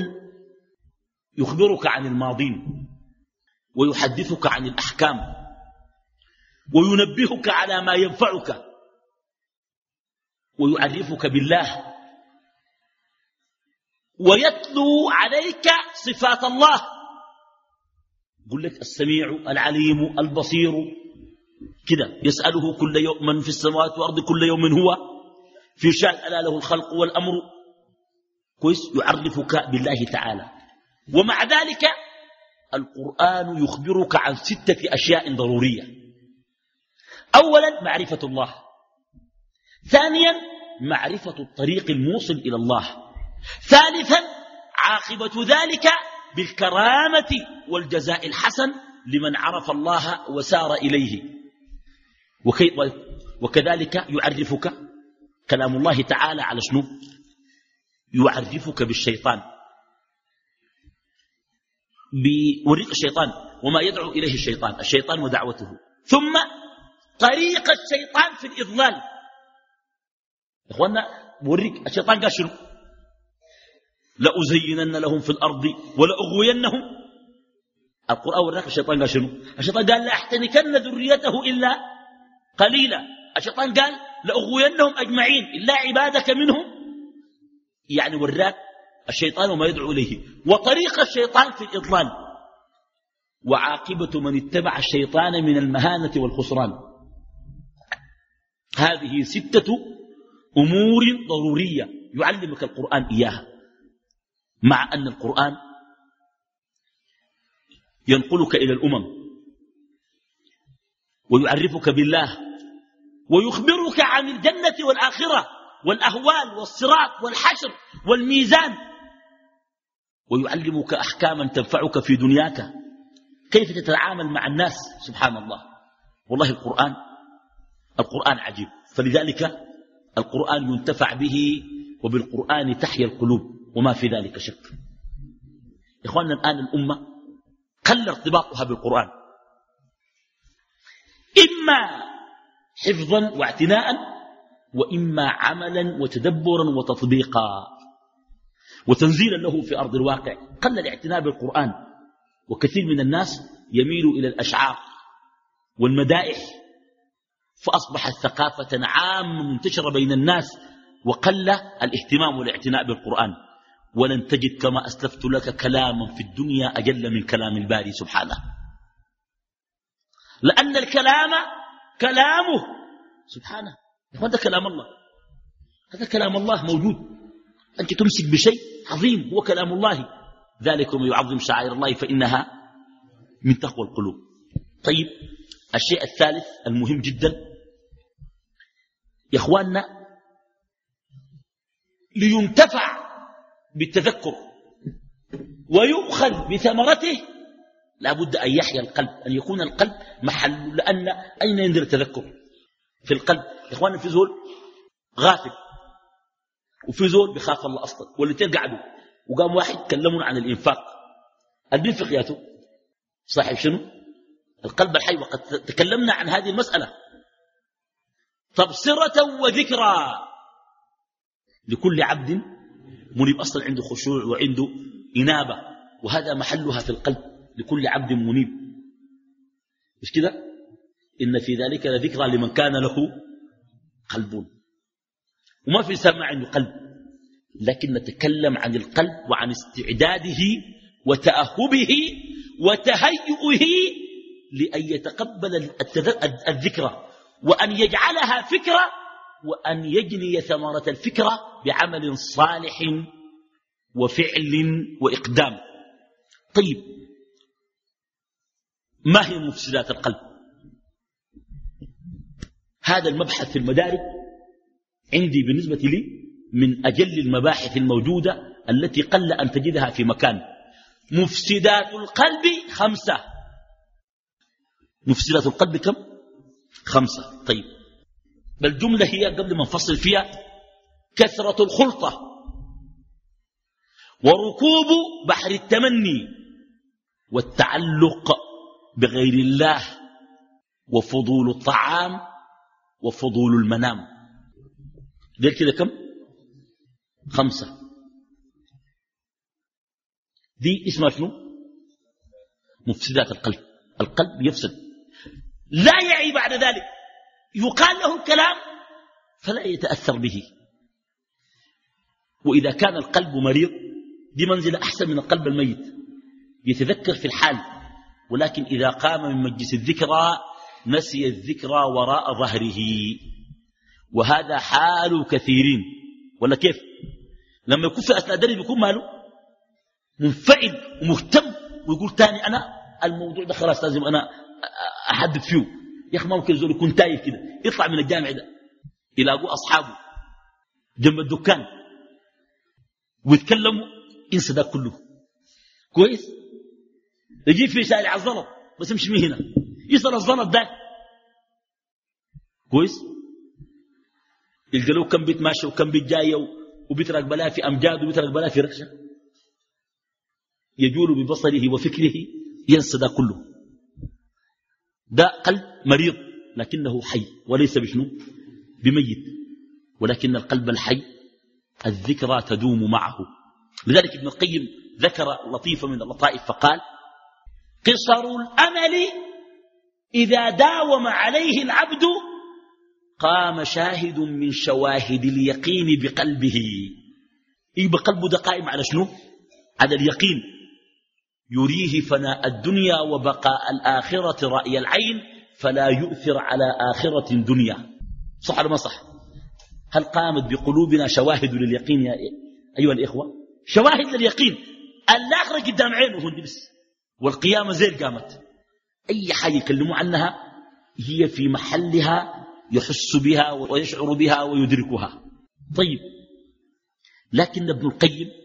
B: يخبرك عن الماضين ويحدثك عن الأحكام وينبهك على ما ينفعك. ويعرفك بالله. ويتلو عليك صفات الله. يقول لك السميع العليم البصير. كده يسأله كل يوم من في السماوات والأرض كل يوم هو. في شأن ألا له الخلق والأمر. كويس؟ يعرفك بالله تعالى. ومع ذلك القرآن يخبرك عن ستة أشياء ضرورية. أولا معرفة الله. ثانيا معرفة الطريق الموصل إلى الله. ثالثا عاقبة ذلك بالكرامة والجزاء الحسن لمن عرف الله وسار إليه. وكذلك يعرفك كلام الله تعالى على شنو؟ يعرفك بالشيطان. بوريق الشيطان وما يدعو إليه الشيطان الشيطان ودعوته. ثم طريق الشيطان في الإضلال. إخوانا بوريك الشيطان قال شنو؟ لأزينن لهم في الأرض ولأغوينهم. القرآن وراك الشيطان قال شنو؟ الشيطان قال لا أحتنكن ذريته إلا قليلا. الشيطان قال لأغوينهم أجمعين إلا عبادك منهم. يعني وراك الشيطان وما يدعو إليه. وطريق الشيطان في الإضلال. وعاقبة من اتبع الشيطان من المهانة والخسران. هذه ستة أمور ضرورية يعلمك القرآن إياها. مع أن القرآن ينقلك إلى الأمم ويعرفك بالله ويخبرك عن الجنة والآخرة والأهوال والصراط والحشر والميزان. ويعلمك أحكاما تنفعك في دنياك. كيف تتعامل مع الناس؟ سبحان الله. والله القرآن القرآن عجيب. فلذلك القرآن ينتفع به وبالقرآن تحيا القلوب وما في ذلك شك. إخواننا الآن الأمة قل ارتباطها بالقرآن. إما حفظا واعتناء وإما عملا وتدبرا وتطبيقا. وتنزيلا له في أرض الواقع. قل الاعتناء بالقرآن. وكثير من الناس يميل إلى الأشعار والمدائح فأصبحت ثقافة عامة منتشرة بين الناس وقل الاهتمام والاعتناء بالقرآن. ولن تجد كما أسلفت لك كلاما في الدنيا أجل من كلام الباري سبحانه. لأن الكلام كلامه. سبحانه. هذا كلام الله. هذا كلام الله موجود. أنت تمسك بشيء عظيم هو كلام الله. ذلك ومن يعظم شعائر الله فإنها من تقوى القلوب. طيب الشيء الثالث المهم جدا. يا إخواننا لينتفع بالتذكر ويؤخذ بثمرته لا بد أن يحيا القلب أن يكون القلب محل لأن أين ينزل التذكر؟ في القلب. يا إخواننا في زول غافل وفي زول بخاف الله أصلا والاثنين قعدوا وقام واحد كلمنا عن الإنفاق. البنفق ياتو صاحب شنو؟ القلب الحي. وقد تكلمنا عن هذه المسألة. تبصرة وذكرى. لكل عبد منيب أصلا عنده خشوع وعنده إنابة وهذا محلها في القلب. لكل عبد منيب. مش كده؟ إن في ذلك لذكرى لمن كان له قلب. وما في إنسان ما عنده قلب لكن نتكلم عن القلب وعن استعداده وتأهبه وتهيئه لأن يتقبل الذكرى. وأن يجعلها فكرة وأن يجني ثمرة الفكرة بعمل صالح وفعل وإقدام. طيب ما هي مفسدات القلب؟ هذا المبحث في المدارك عندي بالنسبة لي من أجل المباحث الموجودة التي قل أن تجدها في مكان. مفسدات القلب خمسة. مفسدات القلب كم؟ خمسة. طيب. بل جملة هي قبل ما نفصل فيها كثرة الخلطة. وركوب بحر التمني والتعلق بغير الله وفضول الطعام وفضول المنام. دير كده كم؟ خمسة. دي اسمها شنو؟ مفسدات القلب. القلب يفسد. لا يعي بعد ذلك. يقال له الكلام فلا يتأثر به. وإذا كان القلب مريض دي منزلة أحسن من القلب الميت يتذكر في الحال. ولكن إذا قام من مجلس الذكرى نسي الذكرى وراء ظهره. وهذا حال كثيرين. ولا كيف؟ لما يكون في أثناء دري بيكون ماله؟ منفعل ومهتم. ويقول تاني أنا الموضوع ده خلاص لازم أنا أحدد فيه يا أخي ممكن زول يكون تايه كده يطلع من الجامع ده يلاقوا أصحابه جنب الدكان ويتكلموا إنسى ده كله. كويس؟ يجيب في شارع الزلط بس يمشي من هنا. يصل الزلط ده. كويس؟ يلقى له كم بيت ماشي وكم بيت جاية وبيترك بلا في أمجاد وبيترك بلا في رشه يجول ببصره وفكره ينسى ده كله. ده قلب مريض لكنه حي وليس بشنو؟ بميت. ولكن القلب الحي الذكرى تدوم معه. لذلك ابن القيم ذكر لطيفة من اللطائف فقال قصر الأمل إذا داوم عليه العبد قام شاهد من شواهد اليقين بقلبه. يبقى قلبه ده قائم على شنو؟ على اليقين. يريه فناء الدنيا وبقاء الآخرة رأي العين فلا يؤثر على آخرة دنيا. صح ولا ما صح؟ هل قامت بقلوبنا شواهد لليقين يا أيها الإخوة؟ شواهد لليقين. الآخرة قدام عينه بس. والقيامة زي قامت. أي حاجة يكلموا عنها؟ هي في محلها يحس بها ويشعر بها ويدركها. طيب لكن ابن القيم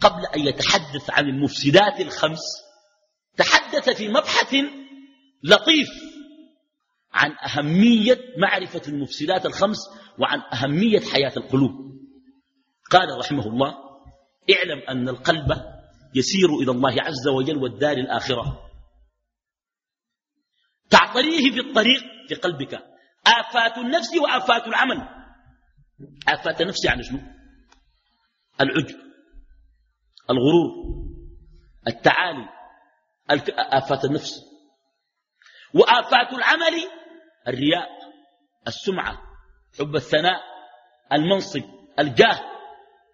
B: قبل أن يتحدث عن المفسدات الخمس تحدث في مبحث لطيف عن أهمية معرفة المفسدات الخمس وعن أهمية حياة القلوب. قال رحمه الله اعلم أن القلب يسير إلى الله عز وجل والدار الآخرة. تعطريه في الطريق في قلبك آفات النفس وآفات العمل. آفات النفس يعني شنو؟ العجب. الغرور التعالي آفات النفس وآفات العمل الرياء السمعة حب الثناء المنصب الجاه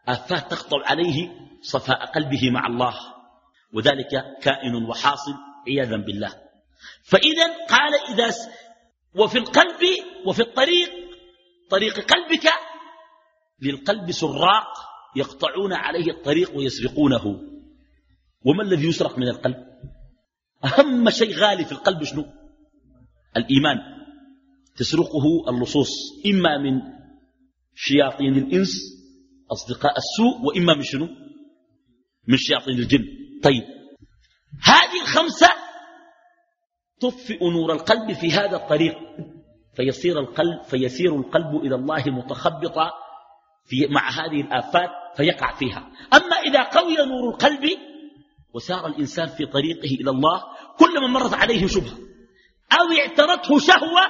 B: آفات تقطع عليه صفاء قلبه مع الله وذلك كائن وحاصل عياذا بالله. فإذا قال إذا وفي القلب وفي الطريق طريق قلبك للقلب سراق يقطعون عليه الطريق ويسرقونه. وما الذي يسرق من القلب؟ أهم شيء غالي في القلب شنو؟ الإيمان. تسرقه اللصوص إما من شياطين الإنس أصدقاء السوء وإما من شنو؟ من شياطين الجن. طيب هذه الخمسة تطفئ نور القلب في هذا الطريق. فيصير القلب فيسير القلب إلى الله متخبطا في مع هذه الآفات فيقع فيها. أما إذا قوي نور القلب وسار الإنسان في طريقه إلى الله كلما مرت عليه شبهة. أو اعترته شهوة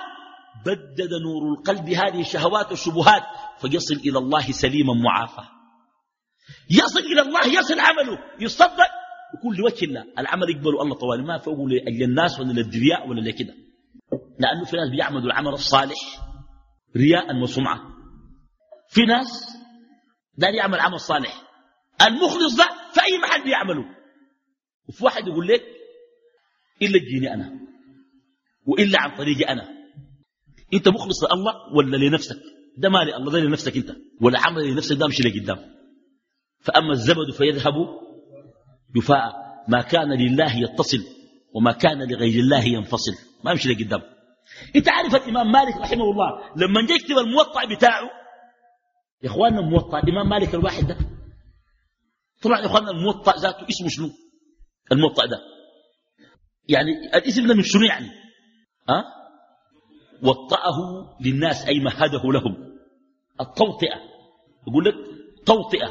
B: بدد نور القلب هذه الشهوات والشبهات فيصل إلى الله سليما معافى. يصل إلى الله يصل عمله يصدق. يكون لوجه الله العمل يقبله الله طوال ما فوق للناس ولا للدرياء ولا لكده لأنه في ناس بيعملوا العمل الصالح رياء وسمعة. في ناس دار يعمل عمل صالح. المخلص ده في أي محل بيعمله. وفي واحد يقول لك إلا تجيني أنا وإلا عن طريقي أنا. أنت مخلص لله ولا لنفسك؟ ده مالي الله ده لنفسك أنت. ولا عمل لنفسك ده مش لقدام فأما الزبد فيذهب يفاء. ما كان لله يتصل وما كان لغير الله ينفصل. ما يمشي لقدام أنت عارف الإمام مالك رحمه الله لما جاء يكتب الموطع بتاعه يا إخواننا الموطع الإمام مالك الواحد ده. طبعا يا إخواننا الموطع ذاته. اسمه شنو؟ الموطع ده. يعني الاسم ده من شنو يعني؟ أه؟ وطأه للناس أي مهده لهم. التوطئة. يقول لك توطئة.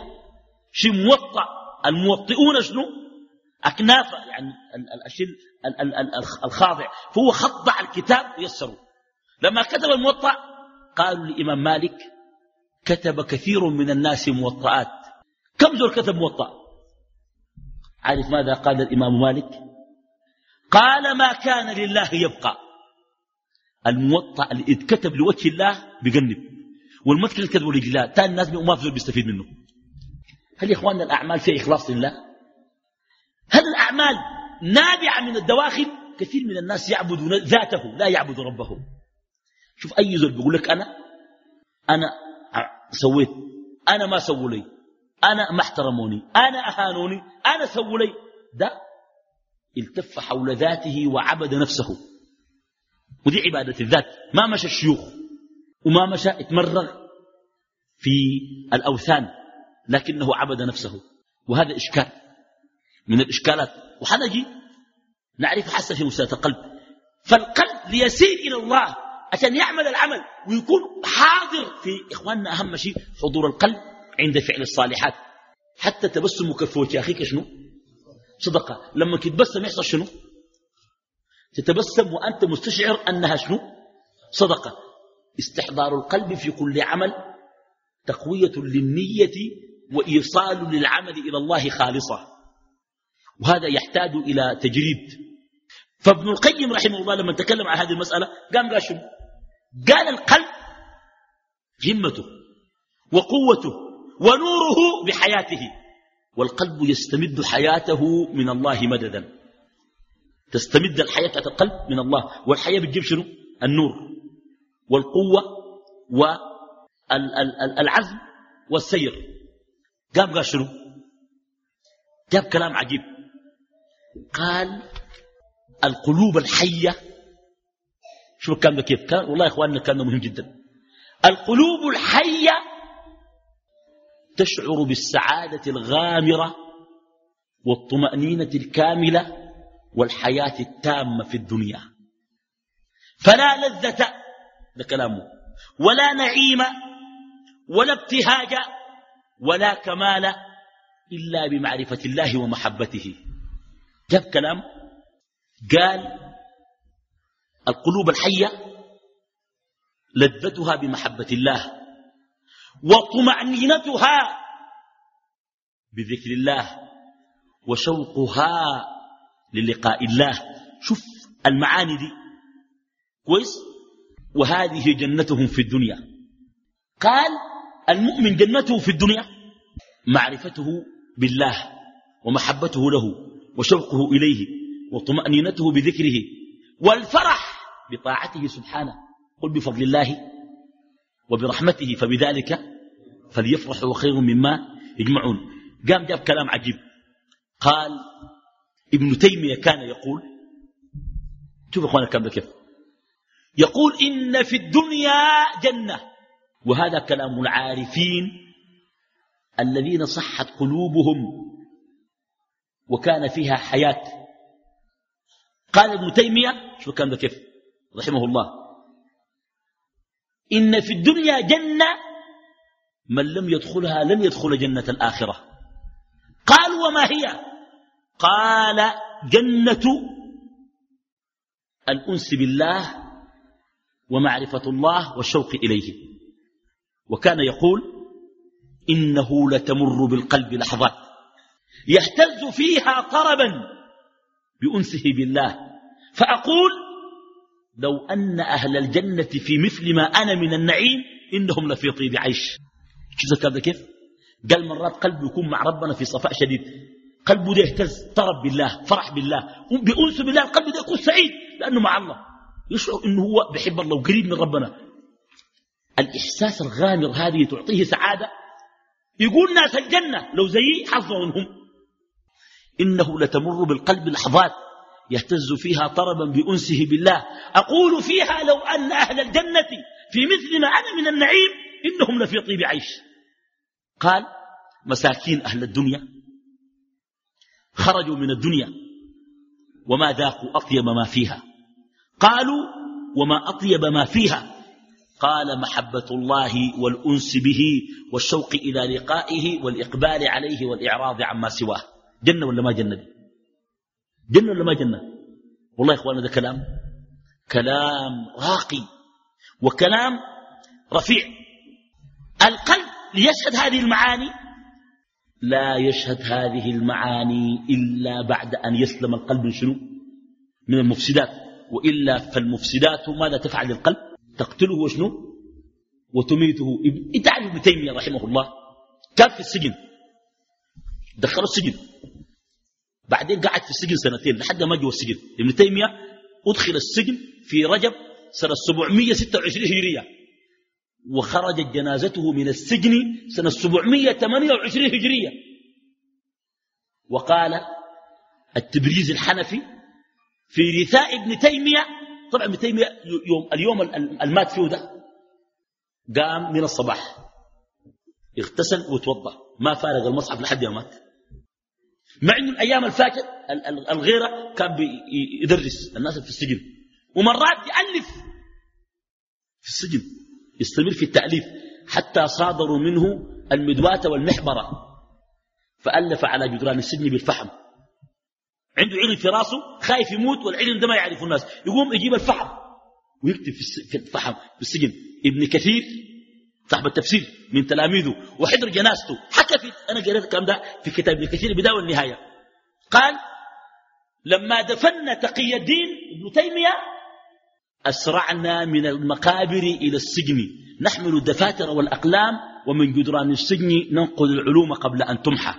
B: شيء موطأ الموطئون شنو؟ أكنافة يعني الشيء الخاضع. فهو خضع الكتاب ويسره لما كتب الموطأ قالوا لإمام مالك كتب كثير من الناس موطئات كم زول كتب موطأ؟ عارف ماذا قال الإمام مالك؟ قال ما كان لله يبقى. الموطأ اللي اتكتب لوجه الله بجنب والمثل اللي لجل الله تاني الناس ما في بيستفيد منه. هل يا إخواننا الأعمال فيها إخلاص لله؟ هل الأعمال نابعة من الدواخل؟ كثير من الناس يعبد ذاته لا يعبد ربه. شوف أي زول بيقول لك أنا أنا سويت. أنا ما سووا لي. أنا ما احترموني. أنا أهانوني. أنا سووا لي. ده التف حول ذاته وعبد نفسه. ودي عبادة الذات. ما مشى الشيوخ وما مشى اتمرغ في الأوثان لكنه عبد نفسه. وهذا إشكال. من الإشكالات. وحنجي نعرف حسن في مسألة القلب فالقلب ليسير إلى الله. عشان يعمل العمل ويكون حاضر في إخواننا أهم شيء حضور القلب عند فعل الصالحات. حتى تبسمك في وجه أخيك شنو؟ صدقة. لما تتبسم يحصل شنو؟ تتبسم وأنت مستشعر أنها شنو؟ صدقة. استحضار القلب في كل عمل تقوية للنية وإيصال للعمل إلى الله خالصة. وهذا يحتاج إلى تجريد. فابن القيم رحمه الله لما تكلم عن هذه المسألة قام قال شنو؟ قال القلب همته وقوته ونوره بحياته والقلب يستمد حياته من الله مددا. تستمد الحياة بتاعت القلب من الله والحياة بتجيب شنو؟ النور والقوة والعزم والسير. قام قال شنو؟ جاب كلام عجيب. قال القلوب الحية شوف الكلام ده كيف كان. والله يا إخواننا الكلام ده مهم جدا. القلوب الحية تشعر بالسعادة الغامرة والطمأنينة الكاملة والحياة التامة في الدنيا. فلا لذة ده كلامه ولا نعيم ولا ابتهاج ولا كمال إلا بمعرفة الله ومحبته. جاب كلام؟ قال القلوب الحية لذتها بمحبة الله وطمأنينتها بذكر الله وشوقها للقاء الله. شوف المعاني دي. كويس؟ وهذه جنتهم في الدنيا. قال المؤمن جنته في الدنيا معرفته بالله ومحبته له وشوقه إليه وطمأنينته بذكره. والفرح بطاعته سبحانه قل بفضل الله وبرحمته فبذلك فليفرحوا خير مما يجمعون. قام جاب كلام عجيب. قال ابن تيمية كان يقول شوف اخوانا الكلام كيف يقول إن في الدنيا جنة وهذا كلام العارفين الذين صحت قلوبهم وكان فيها حياة. قال ابن تيمية شوف الكلام كيف رحمه الله إن في الدنيا جنة من لم يدخلها لن يدخل جنة الآخرة. قال وما هي؟ قال جنة الأنس بالله ومعرفة الله والشوق إليه. وكان يقول إنه لتمر بالقلب لحظات. يهتز فيها طربا بأنسه بالله. فأقول لو أن أهل الجنة في مثل ما أنا من النعيم إنهم لفي طيب عيش. شوف هذا كيف؟ قال مرات قلبه يكون مع ربنا في صفاء شديد. قلبه ده يهتز طرب بالله فرح بالله. بأنس بالله القلب ده يكون سعيد لأنه مع الله. يشعر أنه هو بحب الله وقريب من ربنا. الإحساس الغامر هذه تعطيه سعادة. يقول ناس الجنة لو زيي حظهم هم إنه لتمر بالقلب لحظات. يهتز فيها طربا بأنسه بالله. أقول فيها لو أن أهل الجنة في مثل ما أنا من النعيم إنهم لفي طيب عيش. قال مساكين أهل الدنيا خرجوا من الدنيا وما ذاقوا أطيب ما فيها. قالوا وما أطيب ما فيها. قال محبة الله والأنس به والشوق إلى لقائه والإقبال عليه والإعراض عما سواه. جنة ولا ما جنة؟ دي جنة ولا ما جنة والله يا إخوانا ده كلام كلام راقي وكلام رفيع القلب ليشهد هذه المعاني لا يشهد هذه المعاني إلا بعد أن يسلم القلب من شنو من المفسدات وإلا فالمفسدات ماذا تفعل للقلب تقتله وشنو وتميته انت عارف ابن تيمية رحمه الله كان في السجن دخلوا السجن بعدين قعد في السجن سنتين لحد ما جوا السجن. ابن تيمية أدخل السجن في رجب سنة 726 هجرية. وخرجت جنازته من السجن سنة 728 هجرية. وقال التبريز الحنفي في رثاء ابن تيمية طبعا ابن تيمية يوم اليوم المات فيه ده قام من الصباح اغتسل وتوضأ. ما فارق المصحف لحد يوم مات. مع إنه الأيام الفاتت الغيرة كان يدرس الناس في السجن. ومرات يألف في السجن يستمر في التأليف حتى صادروا منه المدوات والمحبرة. فألف على جدران السجن بالفحم. عنده علم في راسه خايف يموت والعلم ده ما يعرفه الناس. يقوم يجيب الفحم ويكتب في الفحم في السجن. ابن كثير صاحب التفسير من تلاميذه وحضر جنازته. حكى في أنا قريت الكلام ده في كتاب ابن كثير البداية والنهاية. قال لما دفنا تقي الدين ابن تيمية أسرعنا من المقابر إلى السجن. نحمل الدفاتر والأقلام ومن جدران السجن ننقل العلوم قبل أن تمحى.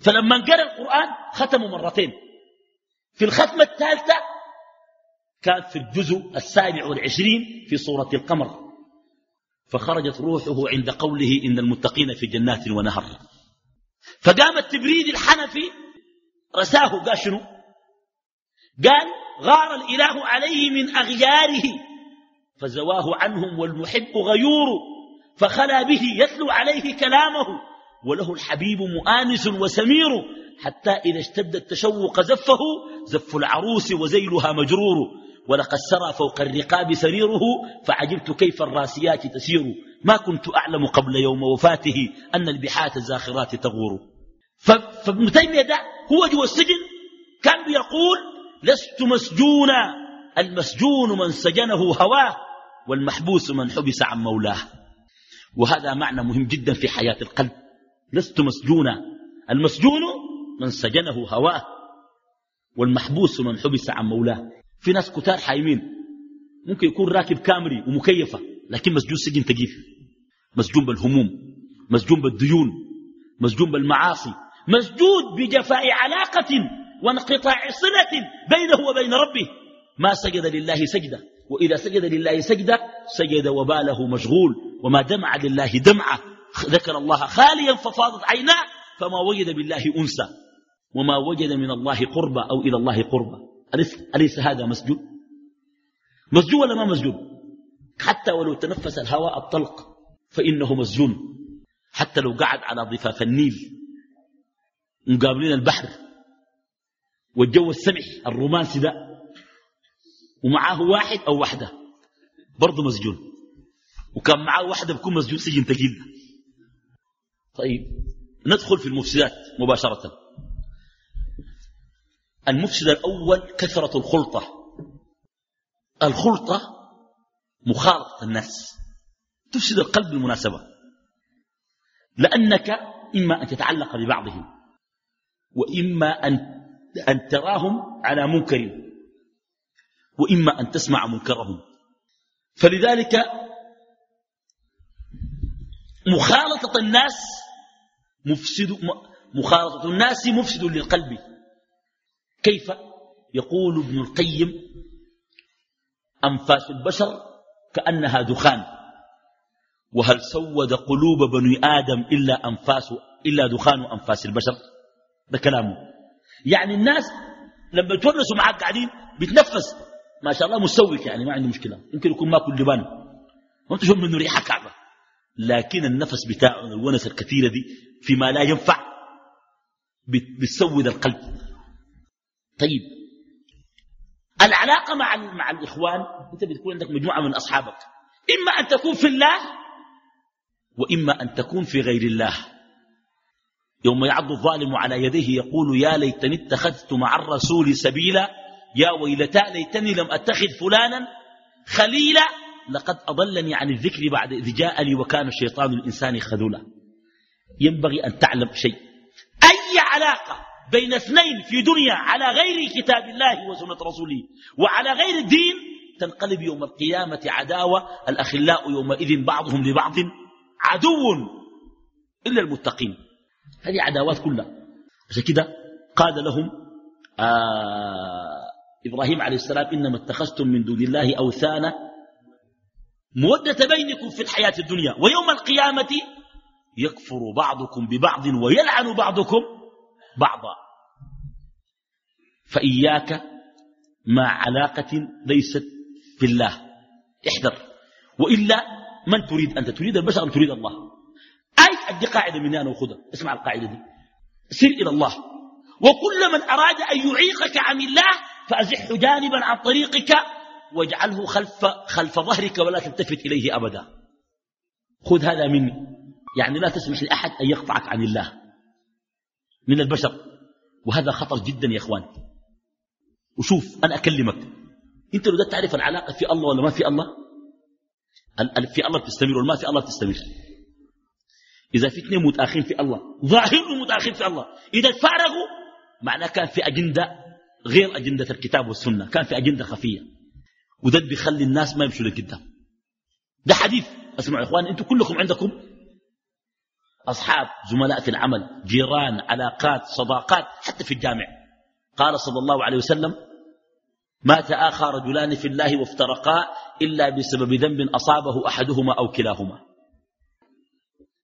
B: فلما قرأ القرآن ختموا مرتين. في الختمة الثالثة كان في الجزء السابع والعشرين في سورة القمر. فخرجت روحه عند قوله إن المتقين في جنات ونهر. فقام التبريد الحنفي رساه قال شنو؟ قال غار الإله عليه من أغياره فزواه عنهم والمحب غيور فخلا به يتلو عليه كلامه وله الحبيب مؤانس وسمير حتى إذا اشتد التشوق زفه زف العروس وزيلها مجرور. ولقد سرى فوق الرقاب سريره فعجبت كيف الراسيات تسير. ما كنت أعلم قبل يوم وفاته أن البحات الزاخرات تغور. فابن تيمية ده هو جوا السجن كان بيقول لست مسجونا المسجون من سجنه هواه والمحبوس من حبس عن مولاه. وهذا معنى مهم جدا في حياة القلب. لست مسجونا المسجون من سجنه هواه والمحبوس من حبس عن مولاه. في ناس كتار حايمين. ممكن يكون راكب كامري ومكيفة لكن مسجون سجن تقيف. مسجون بالهموم مسجون بالديون مسجون بالمعاصي مسجود بجفاء علاقة وانقطاع صلة بينه وبين ربه. ما سجد لله سجدة وإذا سجد لله سجدة سجد وباله مشغول وما دمع لله دمعة. ذكر الله خاليا ففاضت عيناه فما وجد بالله أنسى وما وجد من الله قربة أو إلى الله قربة أليس هذا مسجود مسجود ولا ما مسجود حتى ولو تنفس الهواء الطلق فإنه مسجون. حتى لو قعد على ضفاف النيل مقابلين البحر والجو السمح الرومانسي ده ومعاه واحد أو واحدة برضه مسجون. وكان معاه واحدة بكون مسجون سجن تقيل. طيب ندخل في المفسدات مباشرة. المفسد الأول كثرة الخلطة. الخلطة مخالطة الناس تفسد القلب بالمناسبة. لأنك إما أن تتعلق ببعضهم وإما أن, أن تراهم على منكر وإما أن تسمع منكرهم. فلذلك مخالطة الناس مفسد مخالطة الناس مفسد للقلب. كيف يقول ابن القيم أنفاس البشر كأنها دخان وهل سود قلوب بني آدم إلا أنفاس إلا دخان أنفاس البشر؟ ده كلامه. يعني الناس لما يتونسوا معك قاعدين بتنفس. ما شاء الله مسوك يعني ما عنده مشكلة. يمكن يكون ماكل لبان. وانت شوف منه ريحة كعبة. لكن النفس بتاعه الونس الكثيرة دي فيما لا ينفع بتسود القلب. طيب. العلاقة مع مع الإخوان أنت بتكون عندك مجموعة من أصحابك. إما أن تكون في الله وإما أن تكون في غير الله. يوم يعض الظالم على يديه يقول يا ليتني اتخذت مع الرسول سبيلا. يا ويلتا ليتني لم أتخذ فلانا خليلا. لقد أضلني عن الذكر بعد إذ جاءني وكان الشيطان الإنسان خذولا. ينبغي أن تعلم شيء. أي علاقة بين اثنين في دنيا على غير كتاب الله وسنة رسوله وعلى غير الدين تنقلب يوم القيامة عداوة الأخلاء يومئذ بعضهم لبعض عدو إلا المتقين. هذه عداوات كلها. عشان كده قال لهم آه إبراهيم عليه السلام إنما اتخذتم من دون الله أوثانا مودة بينكم في الحياة الدنيا ويوم القيامة يكفر بعضكم ببعض ويلعن بعضكم بعضا. فإياك مع علاقة ليست في الله احذر. وإلا من تريد أنت تريد البشر أم تريد الله. أي أدي قاعدة مني أنا وخذها. اسمع القاعدة دي. سر إلى الله. وكل من أراد أن يعيقك عن الله فأزحه جانبا عن طريقك واجعله خلف, خلف ظهرك ولا تلتفت إليه أبدا. خذ هذا مني. يعني لا تسمح لأحد أن يقطعك عن الله. من البشر. وهذا خطر جدا يا إخوان. وشوف أنا أكلمك. أنت لو تعرف العلاقة في الله ولا ما في الله؟ في الله بتستمر ولا ما في الله بتستمر. إذا في اثنين متآخين في الله ظاهرهم متآخين في الله. إذا تفارقوا معناه كان في أجندة غير أجندة الكتاب والسنة. كان في أجندة خفية. وده بيخلي الناس ما يمشوا لقدام ده حديث. أسمعوا يا إخوان أنتم كلكم عندكم أصحاب زملاء في العمل جيران علاقات صداقات حتى في الجامع. قال صلى الله عليه وسلم ما تآخى رجلان في الله وافترقا إلا بسبب ذنب أصابه أحدهما أو كلاهما.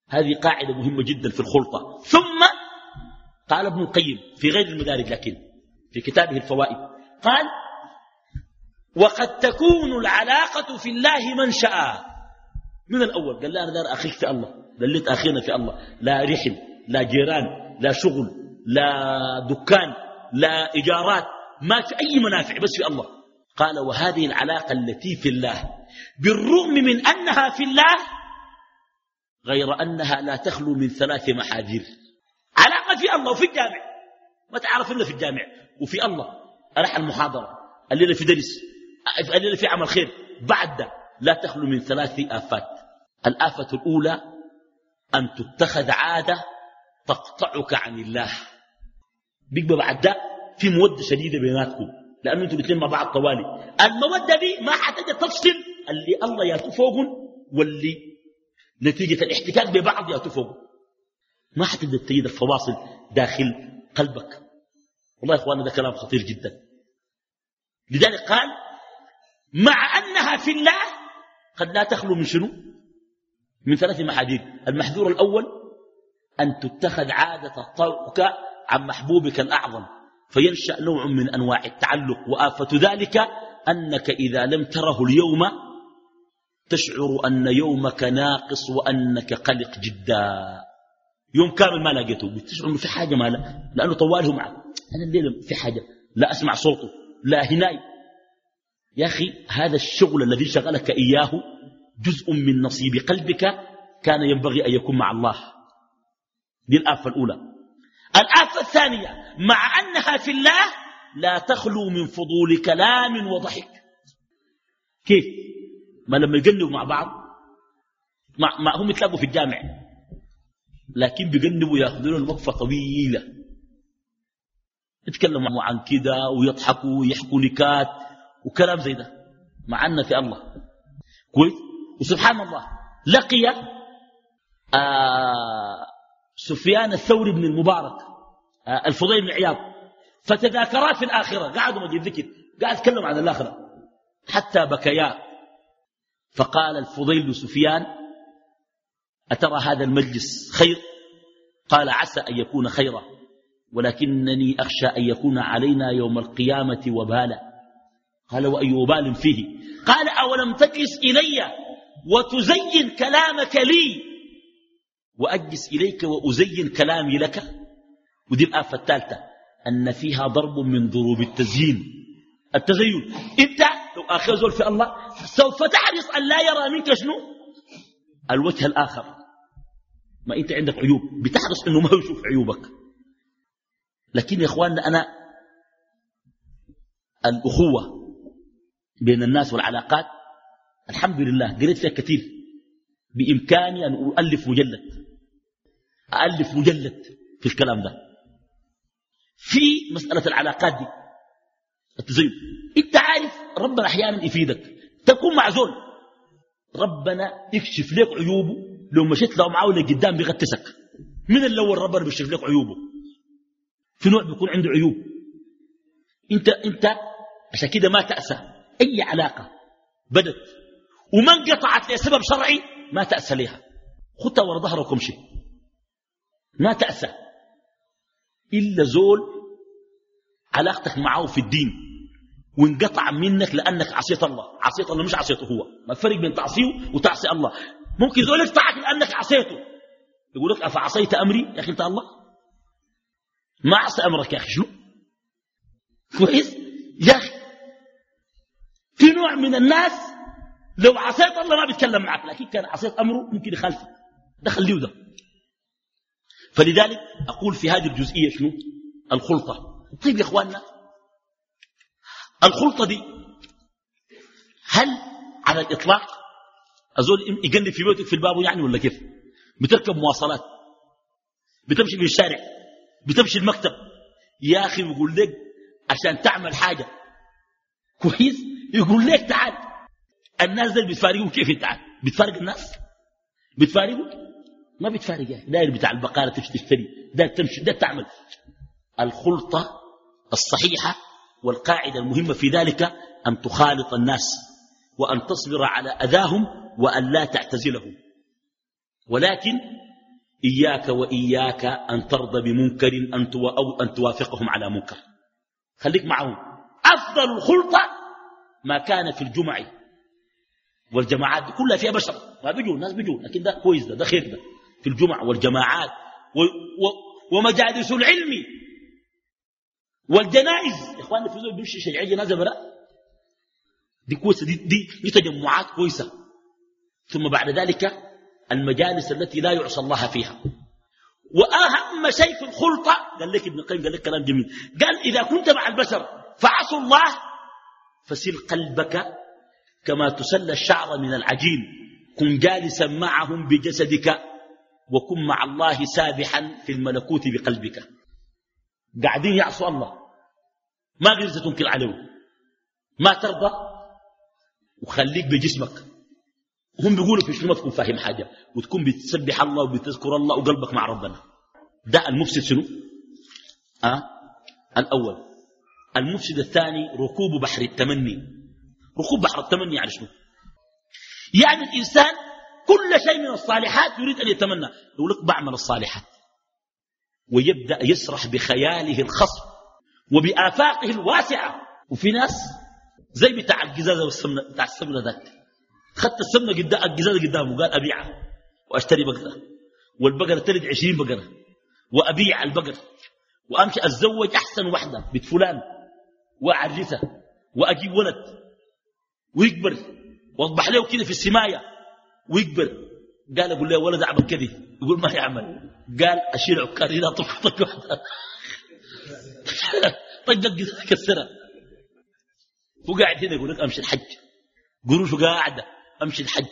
B: هذه قاعدة مهمة جدا في الخلطة. ثم قال ابن القيم في غير المدارج لكن في كتابه الفوائد قال وقد تكون العلاقة في الله من شاء. من الأول؟ قال لا أنا دار أخيك في الله. دلت أخينا في الله. لا رحم لا جيران لا شغل لا دكان لا إيجارات ما في أي منافع بس في الله. قال وهذه العلاقة التي في الله بالرغم من أنها في الله غير أنها لا تخلو من ثلاث محاذير. علاقة في الله وفي الجامع. ما تعرف إلا في الجامع وفي الله. أرح المحاضرة. الليلة في درس الليلة في عمل خير. بعد لا تخلو من ثلاث آفات. الآفة الأولى أن تتخذ عادة تقطعك عن الله. بيبقى بعد ده في مودة شديدة بيناتكم. لأنه أنتم الاثنين مع بعض طوالي. المودة دي ما حتجي تفصل اللي الله ياتوا فوقهم واللي نتيجة الاحتكاك ببعض يا تفوق ما حتقدر تجد الفواصل داخل قلبك. والله يا اخوانا ده كلام خطير جدا. لذلك قال مع أنها في الله قد لا تخلو من شنو؟ من ثلاث محاذير المحذور الأول أن تتخذ عادة الطرق عن محبوبك الأعظم فينشأ نوع من أنواع التعلق وآفة ذلك أنك إذا لم تره اليوم تشعر أن يومك ناقص وأنك قلق جدا. يوم كامل ما لقيته. تشعر أنه في حاجة ما لا لأنه طواله معك. أنا الليلة في حاجة. لا أسمع صوته. لا هناي يا أخي هذا الشغل الذي شغلك إياه جزء من نصيب قلبك كان ينبغي أن يكون مع الله. دي الآفة الأولى. الآفة الثانية مع أنها في الله لا تخلو من فضول كلام وضحك. كيف؟ ما لما يقلبوا مع بعض ما, ما هم يتلاقوا في الجامع لكن بيقلبوا ياخذون الوقفة طويلة. يتكلموا عن كده ويضحكوا ويحكوا نكات وكلام زي ده مع أن في الله. كويس؟ وسبحان الله لقي آه سفيان الثوري بن المبارك آه الفضيل بن عياض. فتذاكرا في الآخرة قعدوا مجد ذكر قاعد يتكلم عن الآخرة. حتى بكيا فقال الفضيل لسفيان أترى هذا المجلس خير؟ قال عسى أن يكون خيرا ولكنني أخشى أن يكون علينا يوم القيامة وبالا. قال وأي وبال فيه؟ قال أولم تجلس إلي؟ وتزين كلامك لي. وأجلس إليك وأزين كلامي لك. ودي الآفة الثالثة أن فيها ضرب من ضروب التزيين. التزين. أنت لو زول في الله سوف تحرص أن لا يرى منك شنو؟ الوجه الآخر. ما أنت عندك عيوب. بتحرص أنه ما يشوف عيوبك. لكن يا إخواننا أنا الأخوة بين الناس والعلاقات الحمد لله قريت فيها كثير. بإمكاني أن أؤلف مجلد. أألف مجلد في الكلام ده. في مسألة العلاقات دي. التزين إنت عارف ربنا أحيانا يفيدك. تكون مع زول. ربنا يكشف لك عيوبه. لو مشيت له معاه قدام بيغتسك من الأول ربنا بيكشف لك عيوبه؟ في نوع بيكون عنده عيوب. انت إنت عشان كده ما تأسى. أي علاقة بدت وما انقطعت لسبب شرعي ما تأسى لها. خدها ورا ظهرك وامشي ما تأسى. إلا زول علاقتك معه في الدين وانقطع منك لأنك عصيت الله. عصيت الله مش عصيته هو. ما الفرق بين تعصيه وتعصي الله. ممكن زول يقطعك لأنك عصيته. يقول لك أفعصيت أمري؟ يا أخي أنت الله. ما عصى أمرك يا أخي شنو؟ كويس؟ يا أخي. في نوع من الناس لو عصيت الله ما بيتكلم معك لكن كان عصيت أمره ممكن يخالفك ده خليه ده فلذلك أقول في هذه الجزئية شنو؟ الخلطة. طيب يا إخواننا الخلطة دي هل على الإطلاق؟ أزول يقلب في بيتك في الباب يعني ولا كيف؟ بتركب مواصلات. بتمشي في الشارع. بتمشي المكتب. يا أخي يقول لك عشان تعمل حاجة كويس يقول لك تعال. الناس دول بتفارقوا كيف انت بتفارق الناس؟ بتفارقوا ما بتفارق يعني. داير بتاع البقالة تشتري ده تمشي ده تعمل. الخلطة الصحيحة والقاعدة المهمة في ذلك أن تخالط الناس وأن تصبر على أذاهم وأن لا تعتزلهم. ولكن إياك وإياك أن ترضى بمنكر أن أو أن توافقهم على منكر. خليك معهم. أفضل الخلطة ما كان في الجمع والجماعات دي كلها فيها بشر. ما بيجوا الناس بيجوا. لكن ده كويس ده ده خير ده. في الجمع والجماعات و و ومجالس العلم والجنائز. يا اخواننا في زول بيمشي شرعي جنازة برا؟ دي كويسة دي, دي, دي تجمعات كويسة. ثم بعد ذلك المجالس التي لا يعصى الله فيها. وأهم شيء في الخلطة قال لك ابن القيم قال لك كلام جميل. قال إذا كنت مع البشر فعصوا الله فسل قلبك كما تسلى الشعر من العجين. كن جالسا معهم بجسدك وكن مع الله سابحا في الملكوت بقلبك. قاعدين يعصوا الله. ما قدرت تنكر عليه ما ترضى؟ وخليك بجسمك. هم بيقولوا في شنو ما تكون فاهم حاجة. وتكون بتسبح الله وبتذكر الله وقلبك مع ربنا. ده المفسد شنو؟ أه؟ الأول. المفسد الثاني ركوب بحر التمني. ركوب بحر التمني يعني شنو؟ يعني الإنسان كل شيء من الصالحات يريد أن يتمنى. يقول لك بعمل الصالحات ويبدأ يسرح بخياله الخصب وبآفاقه الواسعة. وفي ناس زي بتاع الجزازة والسمنة بتاع السمنة ذاك. خدت السمنة قدام الجزازة قدامه قال أبيعها وأشتري بقرة. والبقرة تلد عشرين بقرة. وأبيع البقر. وأمشي أتزوج أحسن وحدة بنت فلان. وأعرسها وأجيب ولد. ويكبر. واضبح له كده في السماية. ويكبر. قال أقول له ولد أعمل كذا يقول ما يعمل. قال أشيل عكاري لا طفل طق واحدة طق كسرها. وقاعد هنا يقول لك أمشي الحج. قروشه قاعدة. أمشي الحج.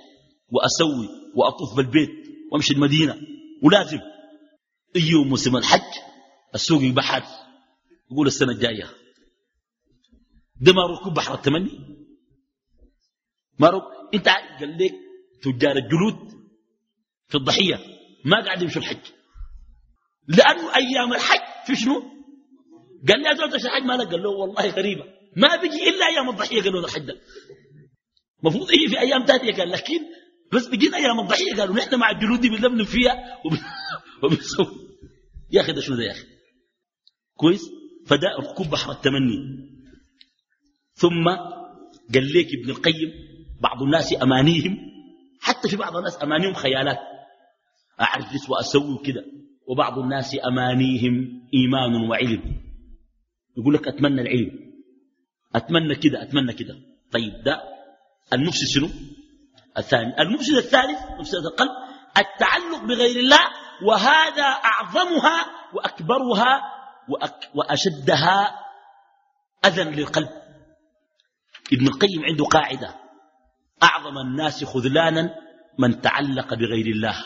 B: وأسوي وأطوف بالبيت. وأمشي المدينة. ولازم. يجي موسم الحج. السوق يبحر يقول السنة الجاية. ده ما ركوب بحر التمني. ما ركوب انت قال لك تجار الجلود في الضحية ما قاعد يمشوا الحج. لأنه أيام الحج في شنو؟ قال لي أزوج الحج ما قال له والله غريبة. ما بيجي إلا أيام الضحية قالوا الحج المفروض يجي في أيام تاتية قال لكن بس بيجينا أيام الضحية قالوا نحن مع الجلود دي بنلملم فيها وبنسوي. يا أخي ده شنو ده يا أخي؟ كويس؟ فده ركوب بحر التمني. ثم قال لك ابن القيم بعض الناس أمانيهم حتى في بعض الناس أمانيهم خيالات. أعرس وأسوي كده وبعض الناس أمانيهم إيمان وعلم. يقول لك أتمنى العلم. أتمنى كده أتمنى كده. طيب ده المفسد شنو؟ الثاني. المفسد الثالث مفسد القلب التعلق بغير الله وهذا أعظمها وأكبرها وأك وأشدها أذى للقلب. ابن القيم عنده قاعدة. أعظم الناس خذلانا من تعلق بغير الله.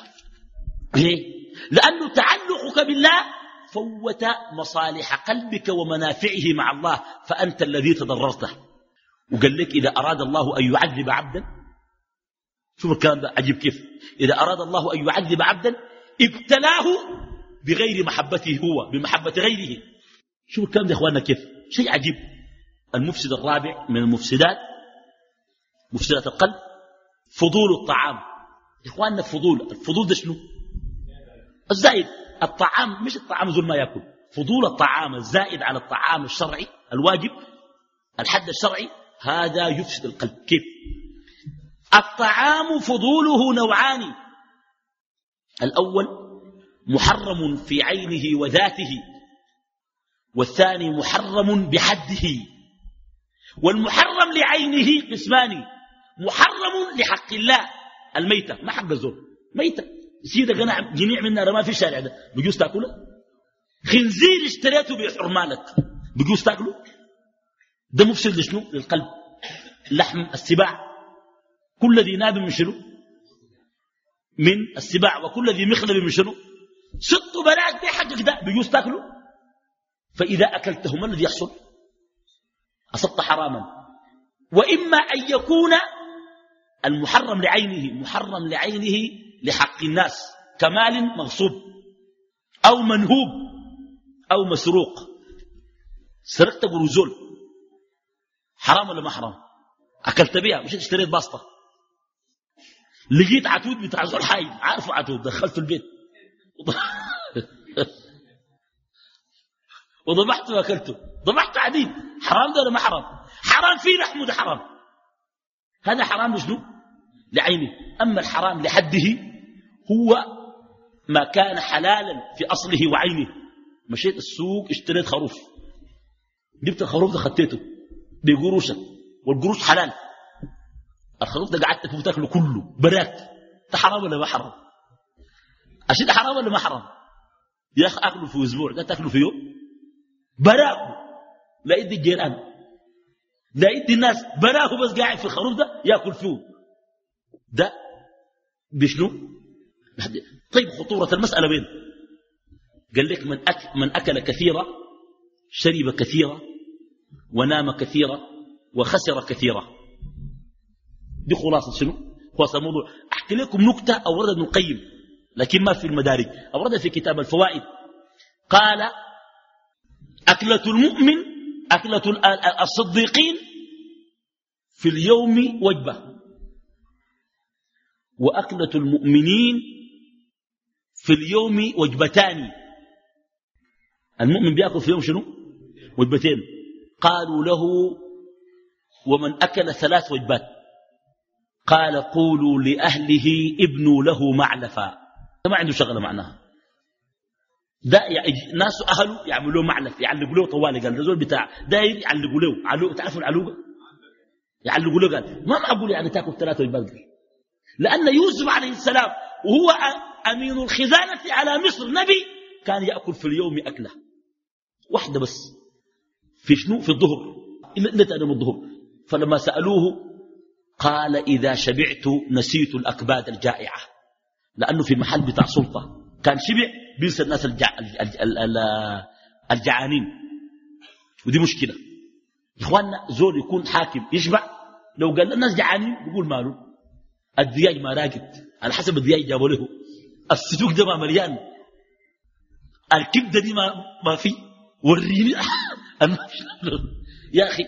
B: ليه؟ لأنه تعلقك بالله فوت مصالح قلبك ومنافعه مع الله فأنت الذي تضررته. وقال لك إذا أراد الله أن يعذب عبدا شوف الكلام ده عجيب كيف؟ إذا أراد الله أن يعذب عبدا ابتلاه بغير محبته هو بمحبة غيره. شوف الكلام ده يا إخواننا كيف؟ شيء عجيب. المفسد الرابع من المفسدات مفسدات القلب فضول الطعام. يا إخواننا الفضول الفضول ده شنو؟ الزائد. الطعام مش الطعام ذو ما يأكل. فضول الطعام الزائد على الطعام الشرعي الواجب الحد الشرعي هذا يفسد القلب. كيف؟ الطعام فضوله نوعان. الأول محرم في عينه وذاته والثاني محرم بحده والمحرم لعينه قسمان. محرم لحق الله. الميتة ما حق الزول ميتة. سيدة قناع جميع منا رما في الشارع ده. بجوز تاكله؟ خنزير اشتريته بحرمانك بجوز تاكله؟ ده مفسد لشنو؟ للقلب. لحم السباع. كل ذي ناب من شنو؟ من السباع. وكل ذي مخلب من شنو؟ ست بلاك دي حقك ده. بيجوز تاكله؟ فإذا أكلته ما الذي يحصل؟ أصبت حراما. وإما أن يكون المحرم لعينه محرم لعينه لحق الناس كمال مغصوب أو منهوب أو مسروق. سرقت قروزول حرام ولا ما حرام؟ أكلت بها مش اشتريت باسطة لقيت عتود بتاع زول حي عارفه عتود دخلته البيت. وضبحته وأكلته. ضبحته عديد. حرام ده ولا ما حرام؟ حرام فيه لحمه ده حرام. هذا حرام لشنو؟ لعينه. أما الحرام لحده هو ما كان حلالا في أصله وعينه. مشيت السوق اشتريت خروف. جبت الخروف ده خطيته. بقروشك والقروش حلال. الخروف ده قعدت تاكله كله. براك ده حرام ولا ما حرام؟ عشان ده حرام ولا ما حرام؟ يا أخي أكله في أسبوع. ده تاكله في يوم. براكه لا يدي الجيران. لا يدي الناس. براكه بس قاعد في الخروف ده يأكل فيه. ده بشنو؟ طيب خطورة المسألة وين؟ قال لك من أكل, من أكل كثيرا شرب كثيرا ونام كثيرا وخسر كثيرا. دي خلاصة شنو؟ هو موضوع. أحكي لكم نكتة أورد ابن القيم لكن ما في المدارج. أورد في كتاب الفوائد. قال أكلة المؤمن أكلة الصديقين في اليوم وجبة. وأكلة المؤمنين في اليوم وجبتان. المؤمن بيأكل في يوم شنو؟ وجبتين. قالوا له ومن أكل ثلاث وجبات. قال قولوا لأهله ابنوا له معلفا. ما عنده شغلة معناها. ده يعني ناس أهله يعملوا معلف يعلقوا له طوالي قال ده بتاع داير يعلقوا له. تعرفوا العلوقة يعلقوا له. قال ما معقول يعني تأكل ثلاثة وجبات. قال لأن يوسف عليه السلام وهو أمين الخزانة على مصر. نبي كان يأكل في اليوم أكلة واحدة بس في شنو؟ في الظهر. إلا تأنم الظهر. فلما سألوه قال إذا شبعت نسيت الأكباد الجائعة لأنه في محل بتاع سلطة كان شبع بينسى الناس الجع... الجعانين. ودي مشكلة. إخواننا زول يكون حاكم يشبع لو قال الناس جعانين يقول ماله. الدياج ما راقد. على حسب الدياج جابوا له. السلوك ده ما مليان. الكبدة دي ما, ما في. وريني. يا أخي.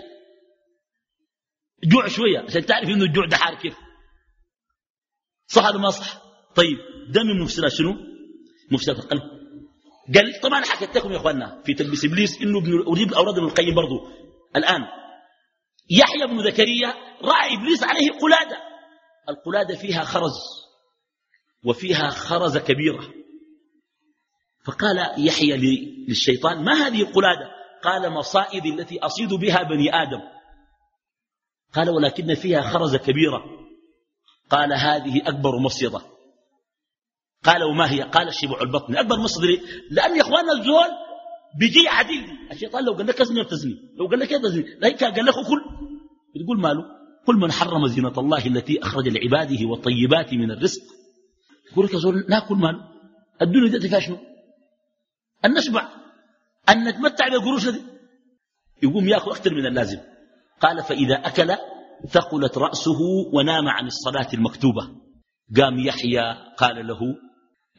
B: جوع شوية. عشان تعرف إنه الجوع ده حار كيف. صح ولا ما صح؟ طيب ده من مفسدات شنو؟ مفسدات القلب. قال طبعا حكيت لكم يا إخواننا في تلبيس إبليس إنه ابن أجيب أوراد ابن القيم برضه الآن يحيى بن زكريا رأى إبليس عليه قلادة. القلادة فيها خرز وفيها خرز كبيرة. فقال يحيى للشيطان ما هذه القلادة؟ قال مصائد التي أصيد بها بني آدم. قال ولكن فيها خرز كبيرة. قال هذه أكبر مصيدة. قال وما هي؟ قال شبع البطن. أكبر مصدر لأن يا إخواننا الزول بيجي عديل. الشيطان لو قال لك ازني بتزني لو قال لك إيه تزني. لا قال لك كل تقول ماله. كل من حرم زينة الله التي أخرج لعباده والطيبات من الرزق. يقول لك يا زول ناكل ماله الدنيا دي فيها شنو؟ أن نشبع. أن نتمتع بالقروش دي. يقوم يأكل أكثر من اللازم. قال فإذا أكل ثقلت رأسه ونام عن الصلاة المكتوبة. قام يحيى قال له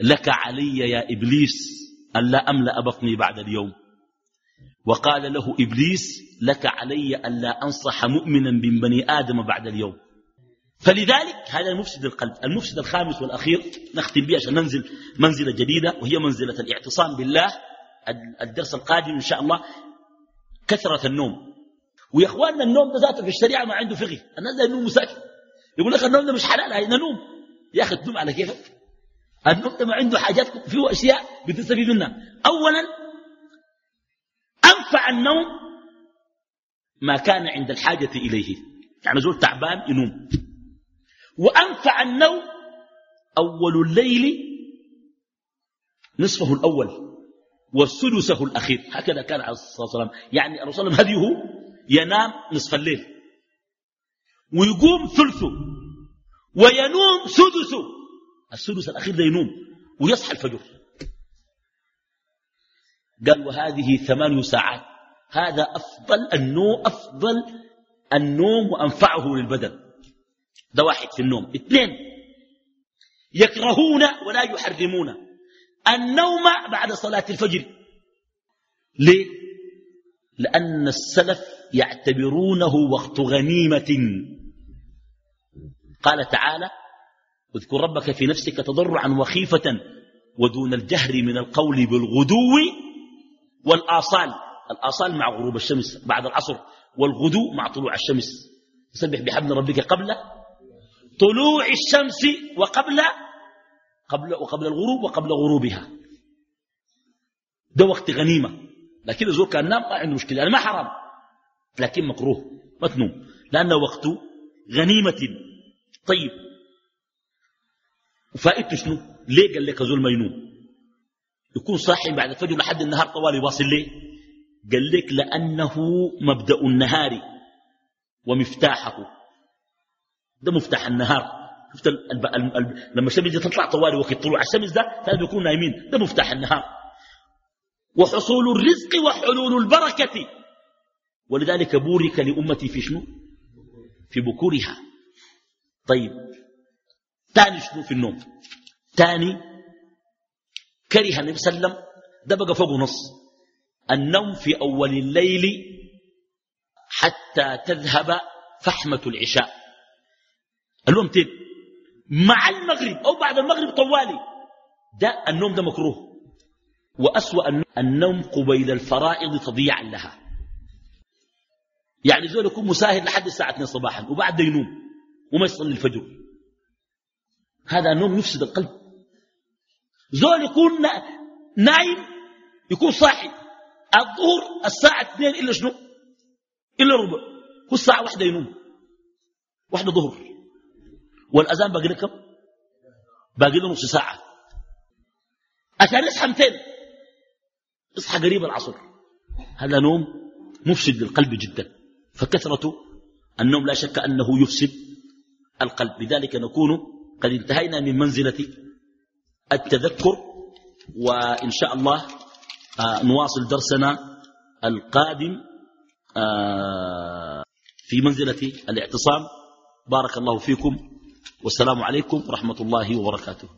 B: لك علي يا إبليس ألا أملأ بطني بعد اليوم. وقال له إبليس لك علي ألا أنصح مؤمنا من بني آدم بعد اليوم. فلذلك هذا المفسد القلب المفسد الخامس والأخير نختم به عشان ننزل منزلة جديدة وهي منزلة الاعتصام بالله الدرس القادم إن شاء الله كثرة النوم. ويا اخواننا النوم ده ذاته في الشريعة ما عنده فقه. الناس ينوموا ساكت. يقول لك النوم ده مش حلال هاي ننوم. يا أخي تنوم على كيفك؟ النوم ده ما عنده حاجات فيه أشياء بتستفيد منها اولا أنفع النوم ما كان عند الحاجة إليه. يعني زول تعبان ينوم. وأنفع النوم أول الليل نصفه الأول وثلثه الأخير. هكذا كان عليه الصلاة والسلام. يعني الرسول هديه ينام نصف الليل. ويقوم ثلثه وينوم سدسه السدس الأخير ده ينوم ويصحى الفجر. قال وهذه ثمان ساعات. هذا أفضل النوم أفضل النوم وأنفعه للبدن. ده واحد في النوم. اثنين يكرهون ولا يحرمون النوم بعد صلاة الفجر. ليه؟ لأن السلف يعتبرونه وقت غنيمة. قال تعالى اذكر ربك في نفسك تضرعا وخيفة ودون الجهر من القول بالغدو. والآصال الآصال مع غروب الشمس بعد العصر والغدو مع طلوع الشمس. سبح بحمد ربك قبل طلوع الشمس وقبل قبل وقبل الغروب وقبل غروبها. ده وقت غنيمة. لكن الزول كان نام ما عنده مشكلة يعني ما حرام لكن مكروه ما تنوم. لأنه وقت غنيمة. طيب. وفائدته شنو؟ ليه قال لك زول ما ينوم؟ يكون صاحي بعد الفجر لحد النهار طوال يواصل ليه؟ قال لك لأنه مبدأ النهار ومفتاحه. ده مفتاح النهار. شفت لما الشمس تطلع طوالي وقت طلوع الشمس ده كانوا بيكونوا نايمين. ده مفتاح النهار. وحصول الرزق وحلول البركة. ولذلك بورك لأمتي في شنو؟ في بكورها. طيب تاني شنو في النوم؟ تاني كره النبي صلى الله عليه وسلم. ده بقى فوق نص النوم في أول الليل حتى تذهب فحمة العشاء. النوم تين مع المغرب أو بعد المغرب طوالي. ده النوم ده مكروه. وأسوأ النوم قبيل الفرائض تضيعا لها. يعني زول يكون مساهر لحد الساعة 2 صباحا وبعد ينوم وما يصلي الفجر. هذا نوم يفسد القلب. زول يكون نايم يكون صاحي. الظهر الساعة 2 إلا شنو؟ إلا ربع. هو الساعة واحدة ينوم. واحدة ظهر. والأذان باقي له كم؟ باقي له نص ساعة. عشان يصحى 200 اصحى قريب العصر. هذا نوم مفسد للقلب جدا. فكثرة النوم لا شك أنه يفسد القلب. لذلك نكون قد انتهينا من منزلة التذكر وإن شاء الله آه، نواصل درسنا القادم آه، في منزلة الاعتصام. بارك الله فيكم والسلام عليكم ورحمة الله وبركاته.